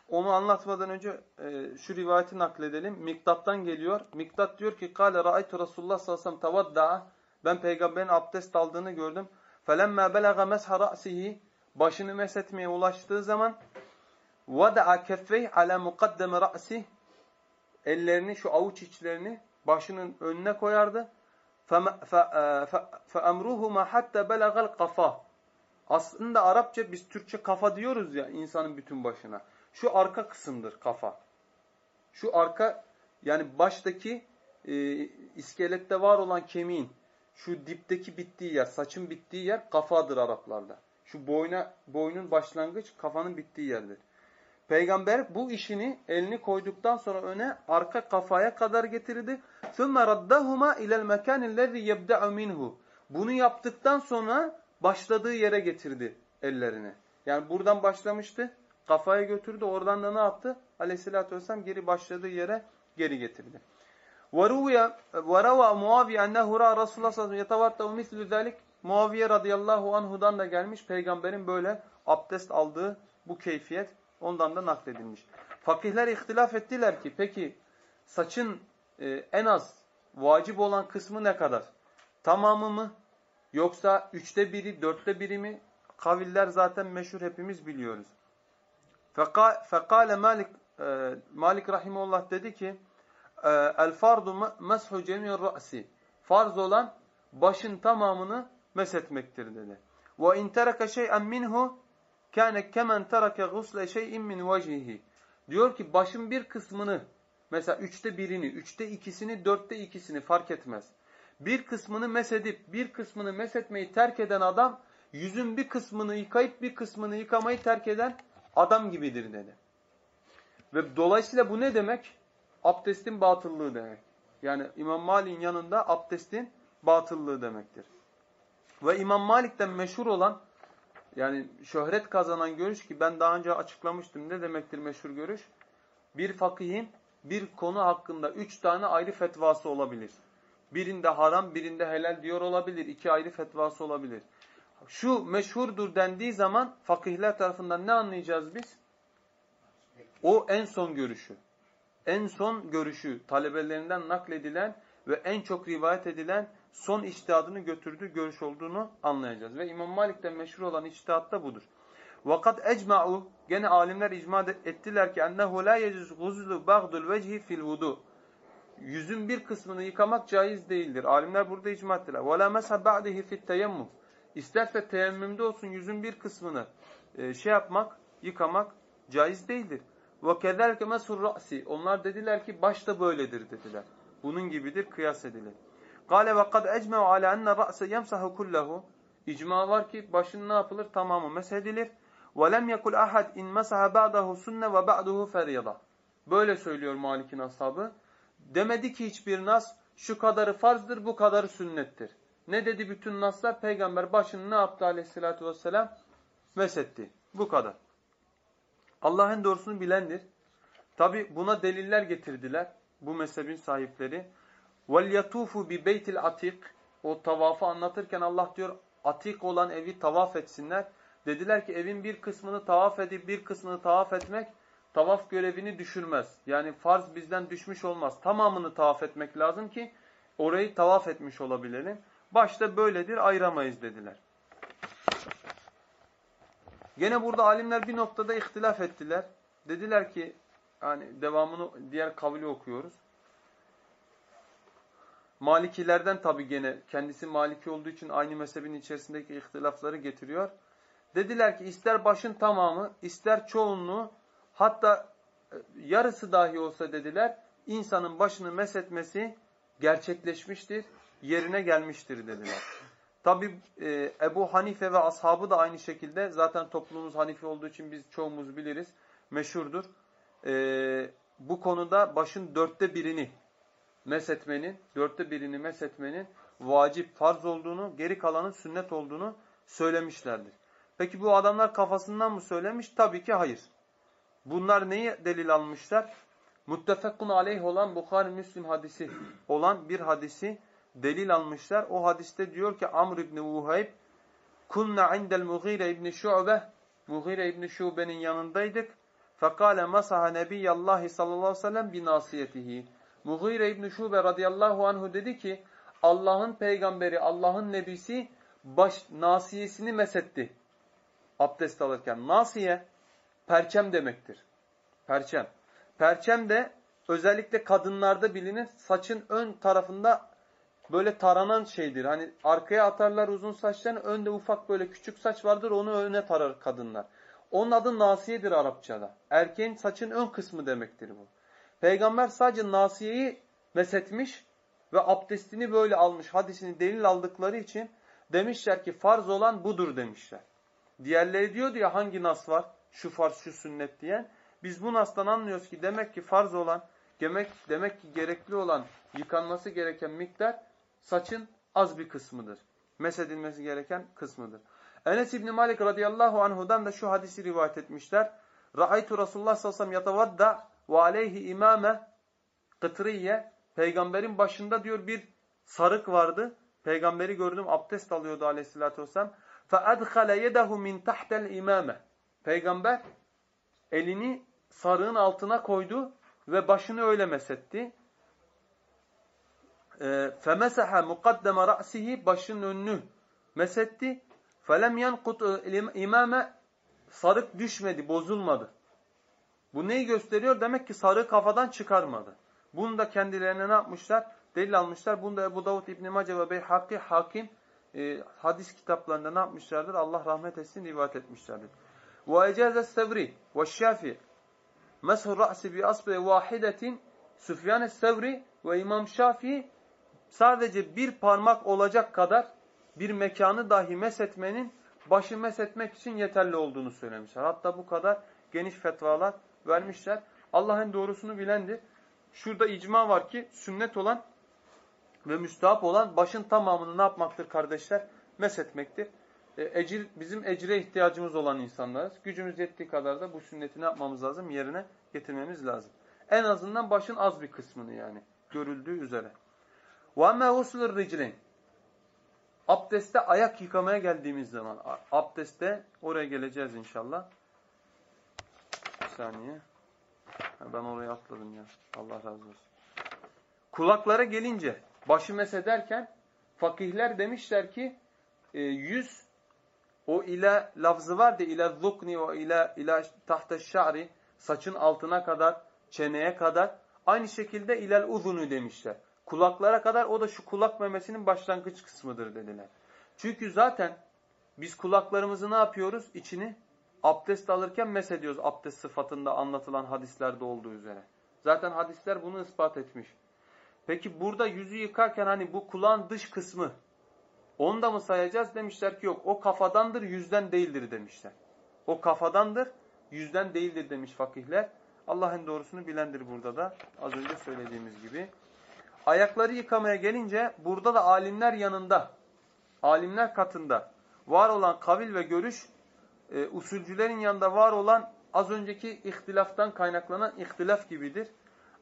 onu anlatmadan önce e, şu rivayeti nakledelim. Miktat'tan geliyor. Miktat diyor ki Kale ra'aytu Resulullah sallallahu aleyhi ve sellem Ben peygamberin abdest aldığını gördüm. Felemma belaga mesha ra'sihi başını meshetmeye ulaştığı zaman vada'a keffeyh ala mukaddeme ra'si ellerini şu avuç içlerini başının önüne koyardı. فَاَمْرُهُمَا hatta belagal kafa. Aslında Arapça biz Türkçe kafa diyoruz ya insanın bütün başına. Şu arka kısımdır kafa. Şu arka yani baştaki e, iskelette var olan kemiğin şu dipteki bittiği yer, saçın bittiği yer kafadır Araplarda. Şu boyna, boynun başlangıç kafanın bittiği yerdir. Peygamber bu işini elini koyduktan sonra öne arka kafaya kadar getirdi. ثُمَّ رَدَّهُمَا اِلَى الْمَكَانِ الَّذِي يَبْدَعُ مِنْهُ Bunu yaptıktan sonra başladığı yere getirdi ellerini. Yani buradan başlamıştı. Kafaya götürdü. Oradan da ne yaptı? Aleyhisselatü vesselam geri başladığı yere geri getirdi. وَرُوَى مُعَاوِيَ اَنَّهُ رَى رَسُولَ sallallahu يَتَوَرْتَوْ مِثْلُ ذَلِكَ Muaviye radıyallahu anhudan da gelmiş peygamberin böyle abdest aldığı bu keyfiyet ondan da nakledilmiş. Fakihler ihtilaf ettiler ki peki saçın e, en az vacip olan kısmı ne kadar? Tamamı mı? Yoksa üçte biri, dörtte biri mi? Kaviller zaten meşhur hepimiz biliyoruz. Fekale Malik, e, Malik Rahimullah dedi ki e, El fardu meshu cemiyur ra'si Farz olan başın tamamını meshetmektir dedi. Ve in tereke şey'en minhu kâne kemen tereke gusle şey'in min vecihi. Diyor ki başın bir kısmını mesela üçte birini, üçte ikisini, dörtte ikisini fark etmez. Bir kısmını mesedip bir kısmını mesetmeyi terk eden adam yüzün bir kısmını yıkayıp bir kısmını yıkamayı terk eden adam gibidir dedi. Ve dolayısıyla bu ne demek? Abdestin batıllığı demek. Yani İmam Malik'in yanında abdestin batıllığı demektir. Ve İmam Malik'ten meşhur olan yani şöhret kazanan görüş ki ben daha önce açıklamıştım ne demektir meşhur görüş? Bir fakihin bir konu hakkında üç tane ayrı fetvası olabilir. Birinde haram, birinde helal diyor olabilir. İki ayrı fetvası olabilir. Şu meşhurdur dendiği zaman fakihler tarafından ne anlayacağız biz? O en son görüşü. En son görüşü talebelerinden nakledilen ve en çok rivayet edilen son içtihadını götürdüğü görüş olduğunu anlayacağız. Ve İmam Malik'ten meşhur olan içtihat da budur. Vakat ecma'u gene alimler icma ettiler ki ennehu la yecuz guzlu bagdul vecihi fil vudu. Yüzün bir kısmını yıkamak caiz değildir. Alimler burada icma ettiler. Ve la mesha ba'dihi fit teyemmum. İsterse teyemmümde olsun yüzün bir kısmını e, şey yapmak, yıkamak caiz değildir. Ve kezalike mesur ra'si. Onlar dediler ki baş da böyledir dediler. Bunun gibidir kıyas edilir. Kale ve kad ecme'u ala enne ra'se yemsahu kullahu. İcma var ki başın ne yapılır? Tamamı meshedilir. Ve lem yekul ahad in mesaha ba'dahu sunne ve ba'duhu feriyada. Böyle söylüyor Malik'in ashabı. Demedi ki hiçbir nas şu kadarı farzdır, bu kadarı sünnettir. Ne dedi bütün naslar? Peygamber başını ne yaptı aleyhissalatü vesselam? Mesetti. Bu kadar. Allah'ın doğrusunu bilendir. Tabi buna deliller getirdiler. Bu mezhebin sahipleri. وَلْيَتُوفُ بِبَيْتِ الْعَتِيقِ O tavafı anlatırken Allah diyor atik olan evi tavaf etsinler. Dediler ki evin bir kısmını tavaf edip bir kısmını tavaf etmek tavaf görevini düşürmez. Yani farz bizden düşmüş olmaz. Tamamını tavaf etmek lazım ki orayı tavaf etmiş olabilelim. Başta böyledir ayıramayız dediler. Gene burada alimler bir noktada ihtilaf ettiler. Dediler ki hani devamını diğer kavli okuyoruz. Malikilerden tabi gene kendisi Maliki olduğu için aynı mezhebin içerisindeki ihtilafları getiriyor. Dediler ki ister başın tamamı ister çoğunluğu hatta e, yarısı dahi olsa dediler insanın başını mesetmesi gerçekleşmiştir, yerine gelmiştir dediler. Tabi e, Ebu Hanife ve ashabı da aynı şekilde zaten toplumumuz Hanife olduğu için biz çoğumuz biliriz meşhurdur. E, bu konuda başın dörtte birini mesetmenin, dörtte birini mesetmenin vacip, farz olduğunu, geri kalanın sünnet olduğunu söylemişlerdir. Peki bu adamlar kafasından mı söylemiş? Tabii ki hayır. Bunlar neyi delil almışlar? Muttefekun aleyh olan Bukhari Müslim hadisi olan bir hadisi delil almışlar. O hadiste diyor ki Amr ibn Vuhayb kunna indel Mughire ibn Şu'be Mughire ibn Şu'be'nin yanındaydık. Fekale masaha nebiyallahi sallallahu aleyhi ve sellem binasiyetihi. Mughire ibn Şube radıyallahu anhu dedi ki Allah'ın peygamberi, Allah'ın nebisi baş nasiyesini mesetti. Abdest alırken. Nasiye perçem demektir. Perçem. Perçem de özellikle kadınlarda bilinir. Saçın ön tarafında böyle taranan şeydir. Hani arkaya atarlar uzun saçlarını, önde ufak böyle küçük saç vardır, onu öne tarar kadınlar. Onun adı nasiyedir Arapçada. Erkeğin saçın ön kısmı demektir bu. Peygamber sadece nasiyeyi mesetmiş ve abdestini böyle almış. Hadisini delil aldıkları için demişler ki farz olan budur demişler. Diğerleri diyor ya hangi nas var? Şu farz, şu sünnet diyen. Biz bu nastan anlıyoruz ki demek ki farz olan, demek, demek ki gerekli olan, yıkanması gereken miktar saçın az bir kısmıdır. Mesedilmesi gereken kısmıdır. Enes İbni Malik radıyallahu anhudan da şu hadisi rivayet etmişler. Ra'aytu Resulullah sallallahu aleyhi ve sellem yatavadda ve aleyhi imame kıtriye. Peygamberin başında diyor bir sarık vardı. Peygamberi gördüm abdest alıyordu aleyhissalatü vesselam. فَاَدْخَلَ يَدَهُ مِنْ تَحْتَ الْاِمَامَ Peygamber elini sarığın altına koydu ve başını öyle mesetti. فَمَسَحَ مُقَدَّمَ رَأْسِهِ Başının önünü mesetti. فَلَمْ يَنْقُطْ imame Sarık düşmedi, bozulmadı. Bu neyi gösteriyor? Demek ki sarığı kafadan çıkarmadı. Bunu da kendilerine ne yapmışlar? Delil almışlar. Bunu da Ebu Davud İbn-i Mace ve Beyhaki Hakim e, hadis kitaplarında ne yapmışlardır? Allah rahmet etsin rivayet etmişlerdir. وَاَجَازَ السَّوْرِ وَالشَّافِي مَسْهُ الرَّأْسِ بِأَصْبِ وَاحِدَةٍ Süfyan Sevri ve İmam Şafii sadece bir parmak olacak kadar bir mekanı dahi mesetmenin başı mesetmek için yeterli olduğunu söylemişler. Hatta bu kadar geniş fetvalar vermişler. Allah'ın doğrusunu bilendir. Şurada icma var ki sünnet olan ve müstahap olan başın tamamını ne yapmaktır kardeşler? Mesetmektir. E, ecir, bizim ecire ihtiyacımız olan insanlarız. Gücümüz yettiği kadar da bu sünneti ne yapmamız lazım? Yerine getirmemiz lazım. En azından başın az bir kısmını yani. Görüldüğü üzere. وَاَمَّا غُسْلُ الرِّجْلَيْنِ Abdeste ayak yıkamaya geldiğimiz zaman. Abdeste oraya geleceğiz inşallah. Saniye. Ben oraya atladım ya. Allah razı olsun. Kulaklara gelince başı mesederken fakihler demişler ki e, yüz o ila lafzı var da ila zukni o ila ila tahta şa'ri saçın altına kadar çeneye kadar aynı şekilde ilal uzunu demişler. Kulaklara kadar o da şu kulak memesinin başlangıç kısmıdır dediler. Çünkü zaten biz kulaklarımızı ne yapıyoruz? İçini abdest alırken mesediyoruz abdest sıfatında anlatılan hadislerde olduğu üzere. Zaten hadisler bunu ispat etmiş. Peki burada yüzü yıkarken hani bu kulağın dış kısmı onu da mı sayacağız? Demişler ki yok o kafadandır yüzden değildir demişler. O kafadandır yüzden değildir demiş fakihler. Allah'ın doğrusunu bilendir burada da az önce söylediğimiz gibi. Ayakları yıkamaya gelince burada da alimler yanında, alimler katında var olan kavil ve görüş e, usulcülerin yanında var olan az önceki ihtilaftan kaynaklanan ihtilaf gibidir.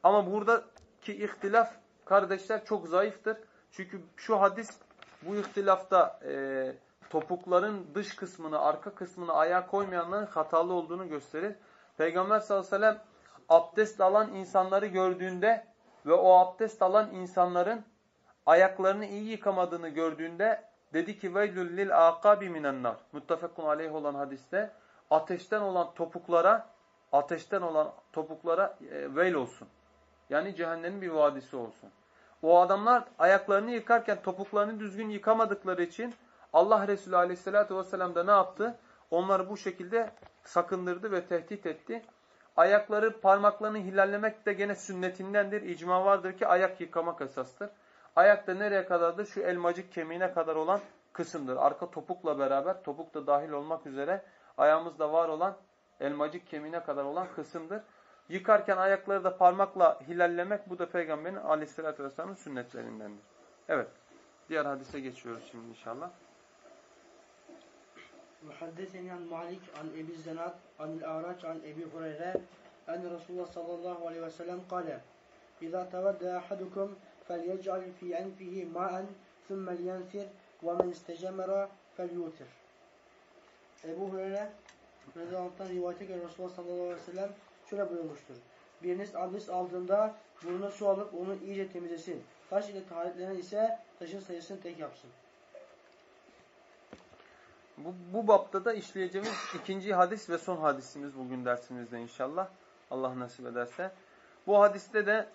Ama buradaki ihtilaf kardeşler çok zayıftır. Çünkü şu hadis bu ihtilafta e, topukların dış kısmını, arka kısmını ayağa koymayanların hatalı olduğunu gösterir. Peygamber sallallahu aleyhi ve sellem abdest alan insanları gördüğünde ve o abdest alan insanların ayaklarını iyi yıkamadığını gördüğünde dedi ki veylül lil aqabi minennar. Muttefakun aleyh olan hadiste ateşten olan topuklara ateşten olan topuklara e, veil olsun. Yani cehennemin bir vadisi olsun. O adamlar ayaklarını yıkarken topuklarını düzgün yıkamadıkları için Allah Resulü aleyhissalatü vesselam da ne yaptı? Onları bu şekilde sakındırdı ve tehdit etti. Ayakları parmaklarını hilallemek de gene sünnetindendir. İcma vardır ki ayak yıkamak esastır. Ayakta nereye kadardır? Şu elmacık kemiğine kadar olan kısımdır. Arka topukla beraber, topuk da dahil olmak üzere ayağımızda var olan elmacık kemiğine kadar olan kısımdır. Yıkarken ayakları da parmakla hilallemek bu da Peygamberin aleyhissalatü vesselamın sünnetlerindendir. Evet. Diğer hadise geçiyoruz şimdi inşallah. Muhaddeseni an Malik an Ebi Zenat an Araç an Ebi Hureyre en Resulullah sallallahu aleyhi ve sellem kale İzâ tevadde ahadukum فليجعل في أنفه ماء ثم لينثر ومن استجمر فليوتر Ebu Hureyre Rezalant'tan rivayete göre Resulullah sallallahu aleyhi ve sellem şöyle buyurmuştur. Biriniz abdest aldığında burnuna su alıp onu iyice temizlesin. Taş ile taharetlenen ise taşın sayısını tek yapsın. Bu, bu bapta da işleyeceğimiz ikinci hadis ve son hadisimiz bugün dersimizde inşallah. Allah nasip ederse. Bu hadiste de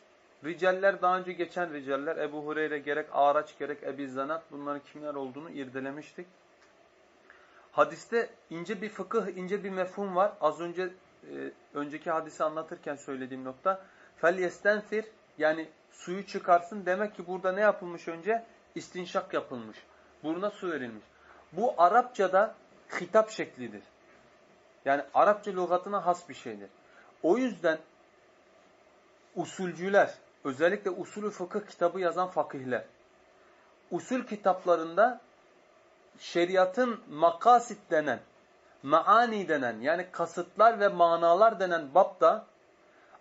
ricaller daha önce geçen ricaller Ebu Hureyre gerek Araç gerek Ebi Zanat bunların kimler olduğunu irdelemiştik. Hadiste ince bir fıkıh, ince bir mefhum var. Az önce e, önceki hadisi anlatırken söylediğim nokta. Yestenfir yani suyu çıkarsın demek ki burada ne yapılmış önce? İstinşak yapılmış. Buruna su verilmiş. Bu Arapçada hitap şeklidir. Yani Arapça lügatına has bir şeydir. O yüzden usulcüler, özellikle usulü fıkıh kitabı yazan fakihler, usul kitaplarında şeriatın makasit denen, maani denen yani kasıtlar ve manalar denen babda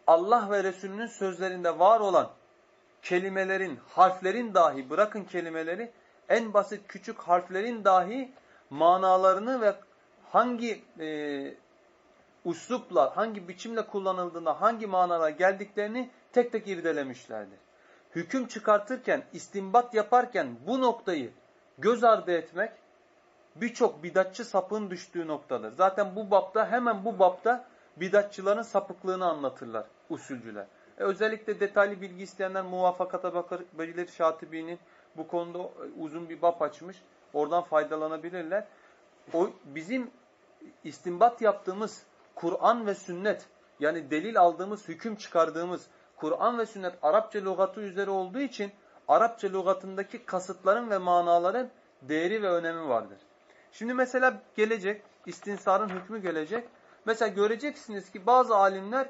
Allah ve Resulünün sözlerinde var olan kelimelerin, harflerin dahi bırakın kelimeleri en basit küçük harflerin dahi manalarını ve hangi e, uslupla, hangi biçimle kullanıldığında hangi manara geldiklerini tek tek irdelemişlerdir. Hüküm çıkartırken, istinbat yaparken bu noktayı göz ardı etmek birçok bidatçı sapığın düştüğü noktadır. Zaten bu bapta hemen bu bapta bidatçıların sapıklığını anlatırlar usulcüler. E, özellikle detaylı bilgi isteyenler muvafakata bakabilir Şatibi'nin bu konuda uzun bir bap açmış. Oradan faydalanabilirler. O bizim istinbat yaptığımız Kur'an ve sünnet yani delil aldığımız, hüküm çıkardığımız Kur'an ve sünnet Arapça lügatı üzere olduğu için Arapça lügatındaki kasıtların ve manaların değeri ve önemi vardır. Şimdi mesela gelecek, istinsarın hükmü gelecek. Mesela göreceksiniz ki bazı alimler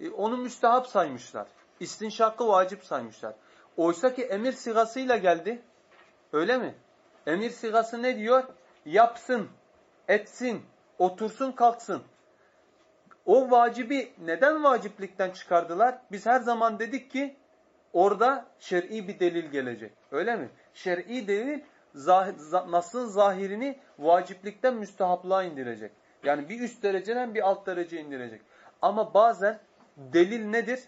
e, onu müstehap saymışlar. İstinşakı vacip saymışlar. Oysa ki emir sigasıyla geldi. Öyle mi? Emir sigası ne diyor? Yapsın, etsin, otursun, kalksın. O vacibi neden vaciplikten çıkardılar? Biz her zaman dedik ki orada şer'i bir delil gelecek. Öyle mi? Şer'i delil zahir, nasıl zahirini vaciplikten müstehaplığa indirecek. Yani bir üst dereceden bir alt derece indirecek. Ama bazen delil nedir?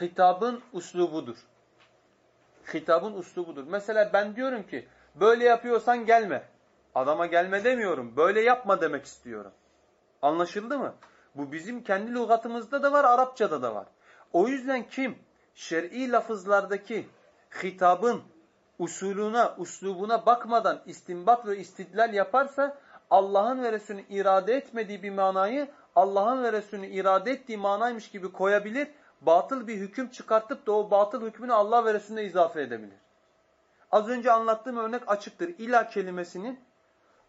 Hitabın uslubudur. Hitabın uslubudur. Mesela ben diyorum ki böyle yapıyorsan gelme. Adama gelme demiyorum. Böyle yapma demek istiyorum. Anlaşıldı mı? Bu bizim kendi lügatımızda da var, Arapçada da var. O yüzden kim şer'i lafızlardaki hitabın usulüne, uslubuna bakmadan istinbat ve istidlal yaparsa Allah'ın ve Resulünün irade etmediği bir manayı Allah'ın ve Resulünün irade ettiği manaymış gibi koyabilir. Batıl bir hüküm çıkartıp da o batıl hükmünü Allah ve Resulüne izafe edebilir. Az önce anlattığım örnek açıktır. İla kelimesinin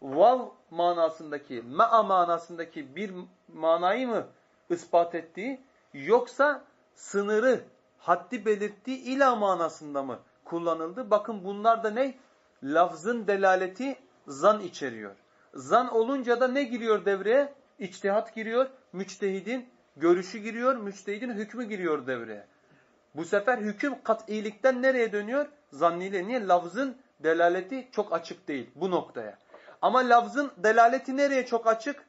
vav manasındaki, ma'a manasındaki bir manayı mı ispat ettiği yoksa sınırı, haddi belirttiği ila manasında mı kullanıldı? Bakın bunlar da ne? Lafzın delaleti zan içeriyor. Zan olunca da ne giriyor devreye? İçtihat giriyor, müçtehidin görüşü giriyor, müçtehidin hükmü giriyor devreye. Bu sefer hüküm kat'ilikten nereye dönüyor? Zanniyle. Niye? Lafzın delaleti çok açık değil bu noktaya. Ama lafzın delaleti nereye çok açık?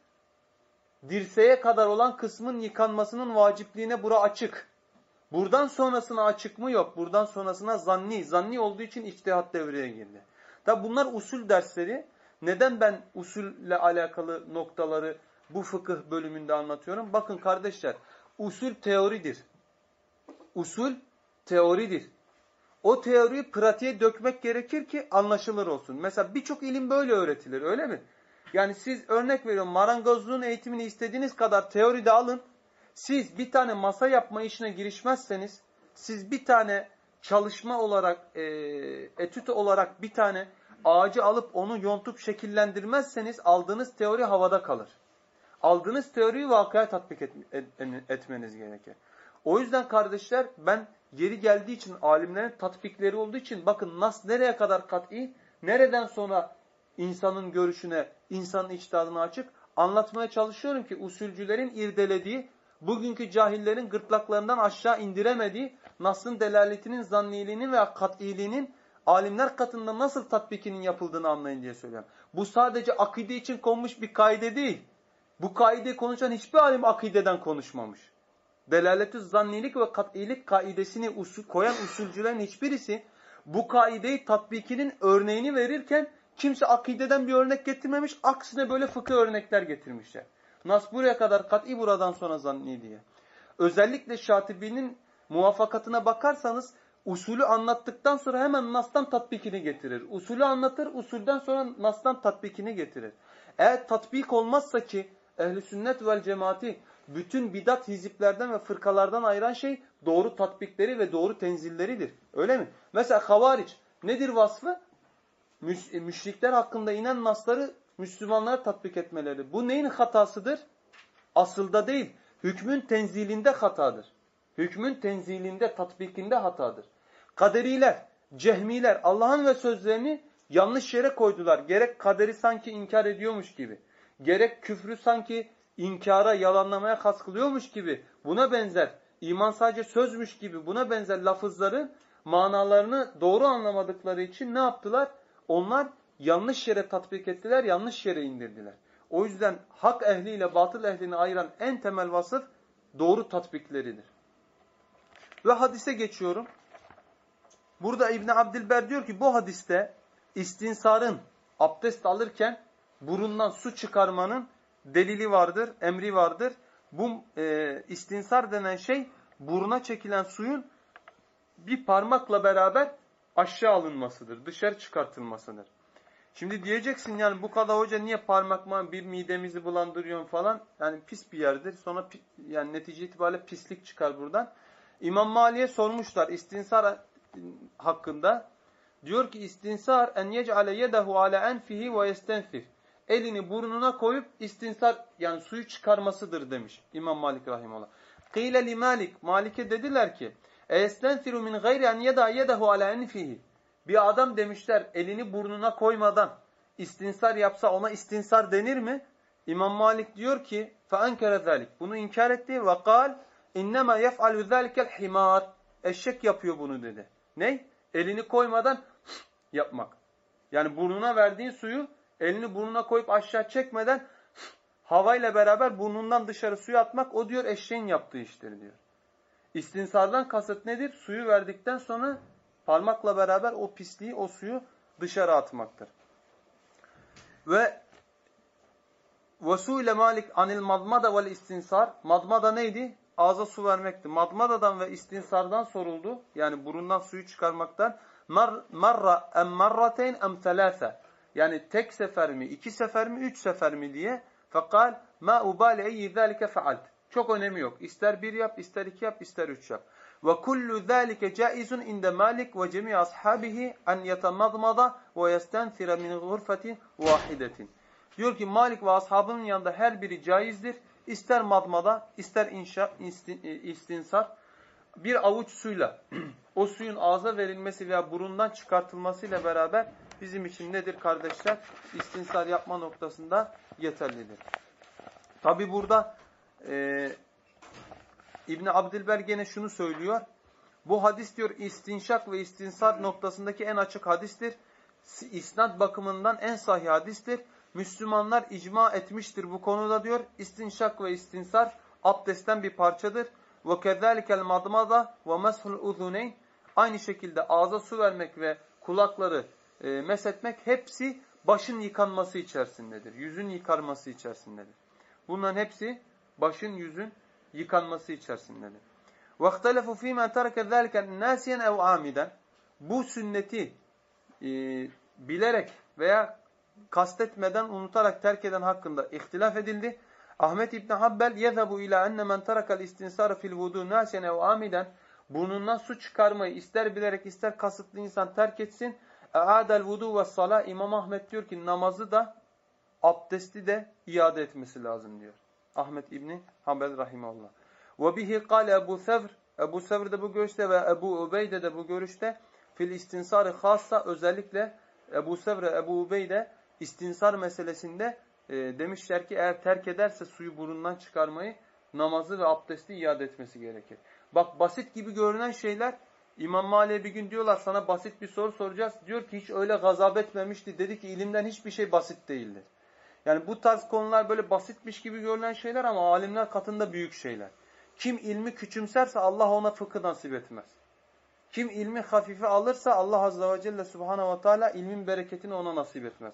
Dirseğe kadar olan kısmın yıkanmasının vacipliğine bura açık. Buradan sonrasına açık mı? Yok. Buradan sonrasına zanni. Zanni olduğu için içtihat devreye girdi. Tabi bunlar usul dersleri. Neden ben usulle alakalı noktaları bu fıkıh bölümünde anlatıyorum? Bakın kardeşler, usul teoridir. Usul teoridir. O teoriyi pratiğe dökmek gerekir ki anlaşılır olsun. Mesela birçok ilim böyle öğretilir öyle mi? Yani siz örnek veriyorum marangozluğun eğitimini istediğiniz kadar teoride alın. Siz bir tane masa yapma işine girişmezseniz, siz bir tane çalışma olarak, e, etüt olarak bir tane ağacı alıp onu yontup şekillendirmezseniz aldığınız teori havada kalır. Aldığınız teoriyi vakaya tatbik et, et, etmeniz gerekir. O yüzden kardeşler ben geri geldiği için alimlerin tatbikleri olduğu için bakın nas nereye kadar kat'i, nereden sonra insanın görüşüne, insanın içtihadına açık anlatmaya çalışıyorum ki usulcülerin irdelediği, bugünkü cahillerin gırtlaklarından aşağı indiremediği nasın delaletinin zanniliğinin veya kat'iliğinin alimler katında nasıl tatbikinin yapıldığını anlayın diye söylüyorum. Bu sadece akide için konmuş bir kaide değil. Bu kaide konuşan hiçbir alim akideden konuşmamış. Delaletü zannilik ve kat'ilik kaidesini usul, koyan usulcülerin hiçbirisi bu kaideyi tatbikinin örneğini verirken kimse akideden bir örnek getirmemiş. Aksine böyle fıkıh örnekler getirmişler. Nas buraya kadar kat'i buradan sonra zanni diye. Özellikle Şatibi'nin muvaffakatına bakarsanız usulü anlattıktan sonra hemen Nas'tan tatbikini getirir. Usulü anlatır, usulden sonra Nas'tan tatbikini getirir. Eğer tatbik olmazsa ki ehli sünnet vel cemaati bütün bidat hiziplerden ve fırkalardan ayıran şey doğru tatbikleri ve doğru tenzilleridir. Öyle mi? Mesela havariç nedir vasfı? Müş müşrikler hakkında inen nasları Müslümanlara tatbik etmeleri. Bu neyin hatasıdır? Asılda değil. Hükmün tenzilinde hatadır. Hükmün tenzilinde, tatbikinde hatadır. Kaderiler, cehmiler Allah'ın ve sözlerini yanlış yere koydular. Gerek kaderi sanki inkar ediyormuş gibi. Gerek küfrü sanki inkara, yalanlamaya kas kılıyormuş gibi buna benzer, iman sadece sözmüş gibi buna benzer lafızların manalarını doğru anlamadıkları için ne yaptılar? Onlar yanlış yere tatbik ettiler, yanlış yere indirdiler. O yüzden hak ehliyle batıl ehlini ayıran en temel vasıf doğru tatbikleridir. Ve hadise geçiyorum. Burada İbn Abdilber diyor ki bu hadiste istinsarın abdest alırken burundan su çıkarmanın delili vardır, emri vardır. Bu e, istinsar denen şey buruna çekilen suyun bir parmakla beraber aşağı alınmasıdır, dışarı çıkartılmasıdır. Şimdi diyeceksin yani bu kadar hoca niye parmakma bir midemizi bulandırıyorsun falan. Yani pis bir yerdir. Sonra yani netice itibariyle pislik çıkar buradan. İmam Mali'ye sormuşlar istinsar hakkında. Diyor ki istinsar en yec'ale yedehu ala enfihi ve yestenfir Elini burnuna koyup istinsar yani suyu çıkarmasıdır demiş İmam Malik rahimullah. Kıyle li Malik. Malik'e dediler ki eyestenfiru min gayri en yeda yedehu ala enfihi. Bir adam demişler elini burnuna koymadan istinsar yapsa ona istinsar denir mi? İmam Malik diyor ki فَاَنْكَرَ ذَلِكَ Bunu inkar etti ve kal اِنَّمَا يَفْعَلُ ذَلِكَ الْحِمَارِ Eşek yapıyor bunu dedi. Ne? Elini koymadan yapmak. Yani burnuna verdiğin suyu elini burnuna koyup aşağı çekmeden havayla beraber burnundan dışarı suyu atmak o diyor eşeğin yaptığı iştir diyor. İstinsardan kasıt nedir? Suyu verdikten sonra parmakla beraber o pisliği, o suyu dışarı atmaktır. Ve ile Malik anil madmada vel istinsar. Madmada neydi? Ağza su vermekti. Madmadadan ve istinsardan soruldu. Yani burundan suyu çıkarmaktan. Mar, marra em marrateyn em telâfe. Yani tek sefer mi, iki sefer mi, üç sefer mi diye. Fekal ma ubali eyyi zâlike fealt. Çok önemi yok. İster bir yap, ister iki yap, ister üç yap. Ve kullu zâlike caizun inde Malik ve cemi ashabihi en yetemadmada ve yestenfire min gurfetin vahidetin. Diyor ki Malik ve ashabının yanında her biri caizdir. İster madmada, ister inşa, e, istinsar. Bir avuç suyla o suyun ağza verilmesi veya burundan çıkartılmasıyla beraber bizim için nedir kardeşler? İstinsar yapma noktasında yeterlidir. Tabi burada e, İbni Abdilber gene şunu söylüyor. Bu hadis diyor istinşak ve istinsar noktasındaki en açık hadistir. İsnat bakımından en sahih hadistir. Müslümanlar icma etmiştir bu konuda diyor. İstinşak ve istinsar abdestten bir parçadır. Ve kezalikel madmada ve meshul aynı şekilde ağza su vermek ve kulakları e, mesetmek hepsi başın yıkanması içerisindedir. Yüzün yıkarması içerisindedir. Bunların hepsi başın yüzün yıkanması içerisindedir. وَاخْتَلَفُوا ف۪ي مَا تَرَكَ ذَٰلِكَ نَاسِيًا اَوْ عَامِدًا Bu sünneti e, bilerek veya kastetmeden, unutarak terk eden hakkında ihtilaf edildi. Ahmet İbn Habbel yezabu ila enne men terakal istinsar fil vudu nasiyen ev amiden burnundan su çıkarmayı ister bilerek ister kasıtlı insan terk etsin. E'adel vudu ve sala İmam Ahmet diyor ki namazı da abdesti de iade etmesi lazım diyor. Ahmet İbni Hanbel Rahimahullah. Ve bihi kâle Ebu Sevr. Ebu Sevr de bu görüşte ve Ebu Ubeyde de bu görüşte fil istinsarı hassa özellikle Ebu Sevr Ebu Ubeyde istinsar meselesinde e, demişler ki eğer terk ederse suyu burundan çıkarmayı namazı ve abdesti iade etmesi gerekir. Bak basit gibi görünen şeyler İmam Mali'ye bir gün diyorlar sana basit bir soru soracağız. Diyor ki hiç öyle gazap etmemişti. Dedi ki ilimden hiçbir şey basit değildir. Yani bu tarz konular böyle basitmiş gibi görülen şeyler ama alimler katında büyük şeyler. Kim ilmi küçümserse Allah ona fıkı nasip etmez. Kim ilmi hafife alırsa Allah Azze ve Celle Subhanahu ve Teala ilmin bereketini ona nasip etmez.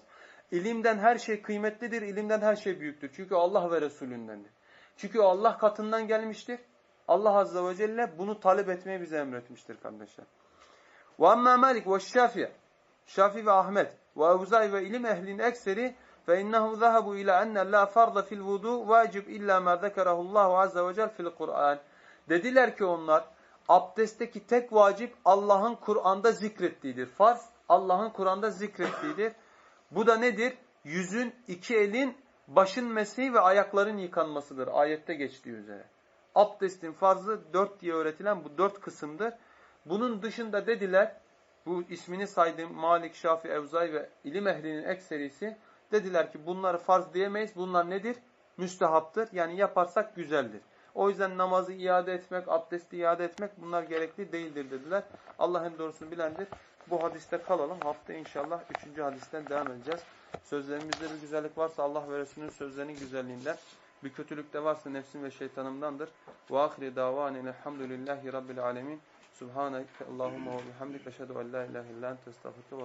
İlimden her şey kıymetlidir, ilimden her şey büyüktür. Çünkü Allah ve Resulündendir. Çünkü Allah katından gelmiştir. Allah Azze ve Celle bunu talep etmeyi bize emretmiştir kardeşler. Ve amma Malik ve Şafi, Şafi ve Ahmet ve Evzai ve ilim ehlinin ekseri فَاِنَّهُ ذَهَبُوا اِلَى اَنَّ لَا فَرْضَ فِي الْوُضُوا وَاجِبْ اِلَّا مَا ذَكَرَهُ اللّٰهُ عَزَّ وَجَلْ فِي الْقُرْآنِ Dediler ki onlar, abdestteki tek vacip Allah'ın Kur'an'da zikrettiğidir. Farz, Allah'ın Kur'an'da zikrettiğidir. Bu da nedir? Yüzün, iki elin, başın mesleği ve ayakların yıkanmasıdır. Ayette geçtiği üzere. Abdestin farzı dört diye öğretilen bu dört kısımdır. Bunun dışında dediler, bu ismini saydığım Malik, Şafi, Evzay ve ilim ehlinin ekserisi, Dediler ki bunları farz diyemeyiz. Bunlar nedir? Müstehaptır. Yani yaparsak güzeldir. O yüzden namazı iade etmek, abdesti iade etmek bunlar gerekli değildir dediler. Allah en doğrusunu bilendir. bu hadiste kalalım. Hafta inşallah üçüncü hadisten devam edeceğiz. Sözlerimizde bir güzellik varsa Allah ve Resulünün sözlerinin güzelliğinden, bir kötülük de varsa nefsim ve şeytanımdandır. Ve ahire davanen elhamdülillahi rabbil alemin. Subhaneke Allahumma ve bihamdik. Eşhedü en la ilahe illa ente estağfurke ve